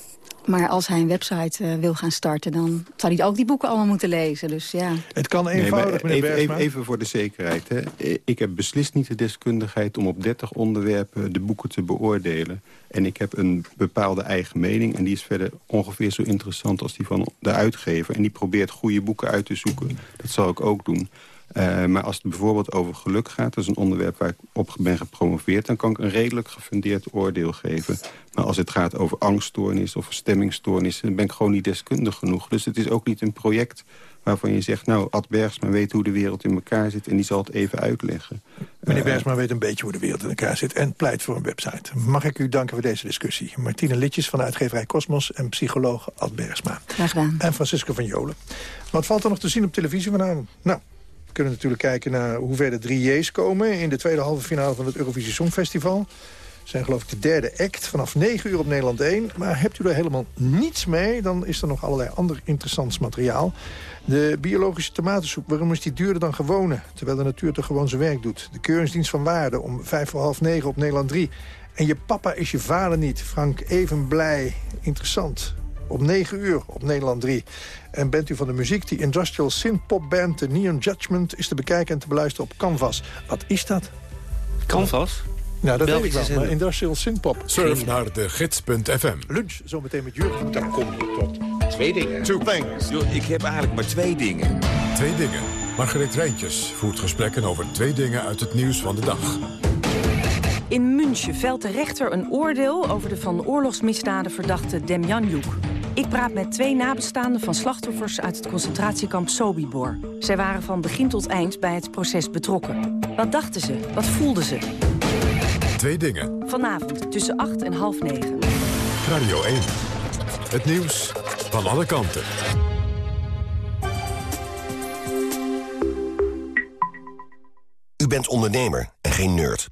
Maar als hij een website uh, wil gaan starten... dan zou hij ook die boeken allemaal moeten lezen. Dus ja. Het kan eenvoudig, nee, even, even, even, voor de zekerheid. Hè. Ik heb beslist niet de deskundigheid om op 30 onderwerpen de boeken te beoordelen. En ik heb een bepaalde eigen mening. En die is verder ongeveer zo interessant als die van de uitgever. En die probeert goede boeken uit te zoeken. Dat zal ik ook doen. Uh, maar als het bijvoorbeeld over geluk gaat... dat is een onderwerp waar ik op ben gepromoveerd... dan kan ik een redelijk gefundeerd oordeel geven. Maar als het gaat over angststoornis of stemmingstoornis... dan ben ik gewoon niet deskundig genoeg. Dus het is ook niet een project waarvan je zegt... nou, Ad Bergsma weet hoe de wereld in elkaar zit... en die zal het even uitleggen. Meneer Bergsma weet een beetje hoe de wereld in elkaar zit... en pleit voor een website. Mag ik u danken voor deze discussie. Martine Litjes van de uitgeverij Cosmos... en psycholoog Ad Bergsma. Graag gedaan. En Francisco van Jolen. Wat valt er nog te zien op televisie vanavond? Nou, we kunnen natuurlijk kijken naar hoe ver de drie J's komen... in de tweede halve finale van het Eurovisie Songfestival. zijn geloof ik de derde act vanaf 9 uur op Nederland 1. Maar hebt u er helemaal niets mee, dan is er nog allerlei ander interessants materiaal. De biologische tomatensoep, waarom is die duurder dan gewone? Terwijl de natuur toch gewoon zijn werk doet. De keuringsdienst van waarde om vijf voor half negen op Nederland 3. En je papa is je vader niet. Frank even blij. Interessant op 9 uur op Nederland 3. En bent u van de muziek, die industrial synth-pop band... de Neon Judgment is te bekijken en te beluisteren op Canvas. Wat is dat? Canvas? Nou, dat weet ik wel, maar industrial synth-pop. Surf naar de gids.fm. Lunch, zometeen met Jurgen. Dan kom je tot twee dingen. Two things. Yo, ik heb eigenlijk maar twee dingen. Twee dingen. Margreet Rijntjes voert gesprekken over twee dingen uit het nieuws van de dag. In München velt de rechter een oordeel over de van oorlogsmisdaden verdachte Demjanjuk. Ik praat met twee nabestaanden van slachtoffers uit het concentratiekamp Sobibor. Zij waren van begin tot eind bij het proces betrokken. Wat dachten ze? Wat voelden ze? Twee dingen. Vanavond tussen 8 en half 9. Radio 1. Het nieuws van alle kanten. U bent ondernemer en geen nerd.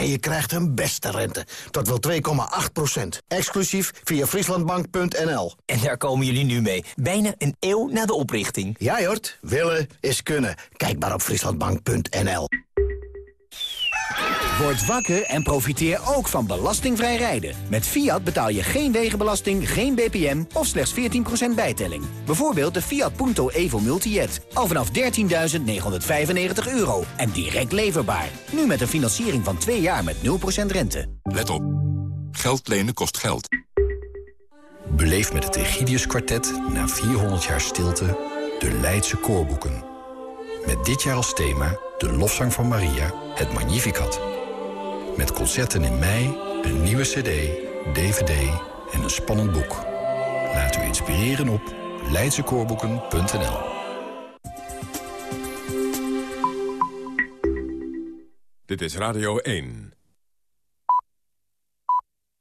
En je krijgt een beste rente. Tot wel 2,8 procent. Exclusief via frieslandbank.nl. En daar komen jullie nu mee. Bijna een eeuw na de oprichting. Ja, Jort. Willen is kunnen. Kijk maar op frieslandbank.nl. Word wakker en profiteer ook van belastingvrij rijden. Met Fiat betaal je geen wegenbelasting, geen BPM of slechts 14% bijtelling. Bijvoorbeeld de Fiat Punto Evo Multijet. Al vanaf 13.995 euro en direct leverbaar. Nu met een financiering van 2 jaar met 0% rente. Let op. Geld lenen kost geld. Beleef met het Egidius Kwartet na 400 jaar stilte de Leidse koorboeken. Met dit jaar als thema de lofzang van Maria, het Magnificat. Met concerten in mei, een nieuwe cd, dvd en een spannend boek. Laat u inspireren op leidsekoorboeken.nl Dit is Radio 1.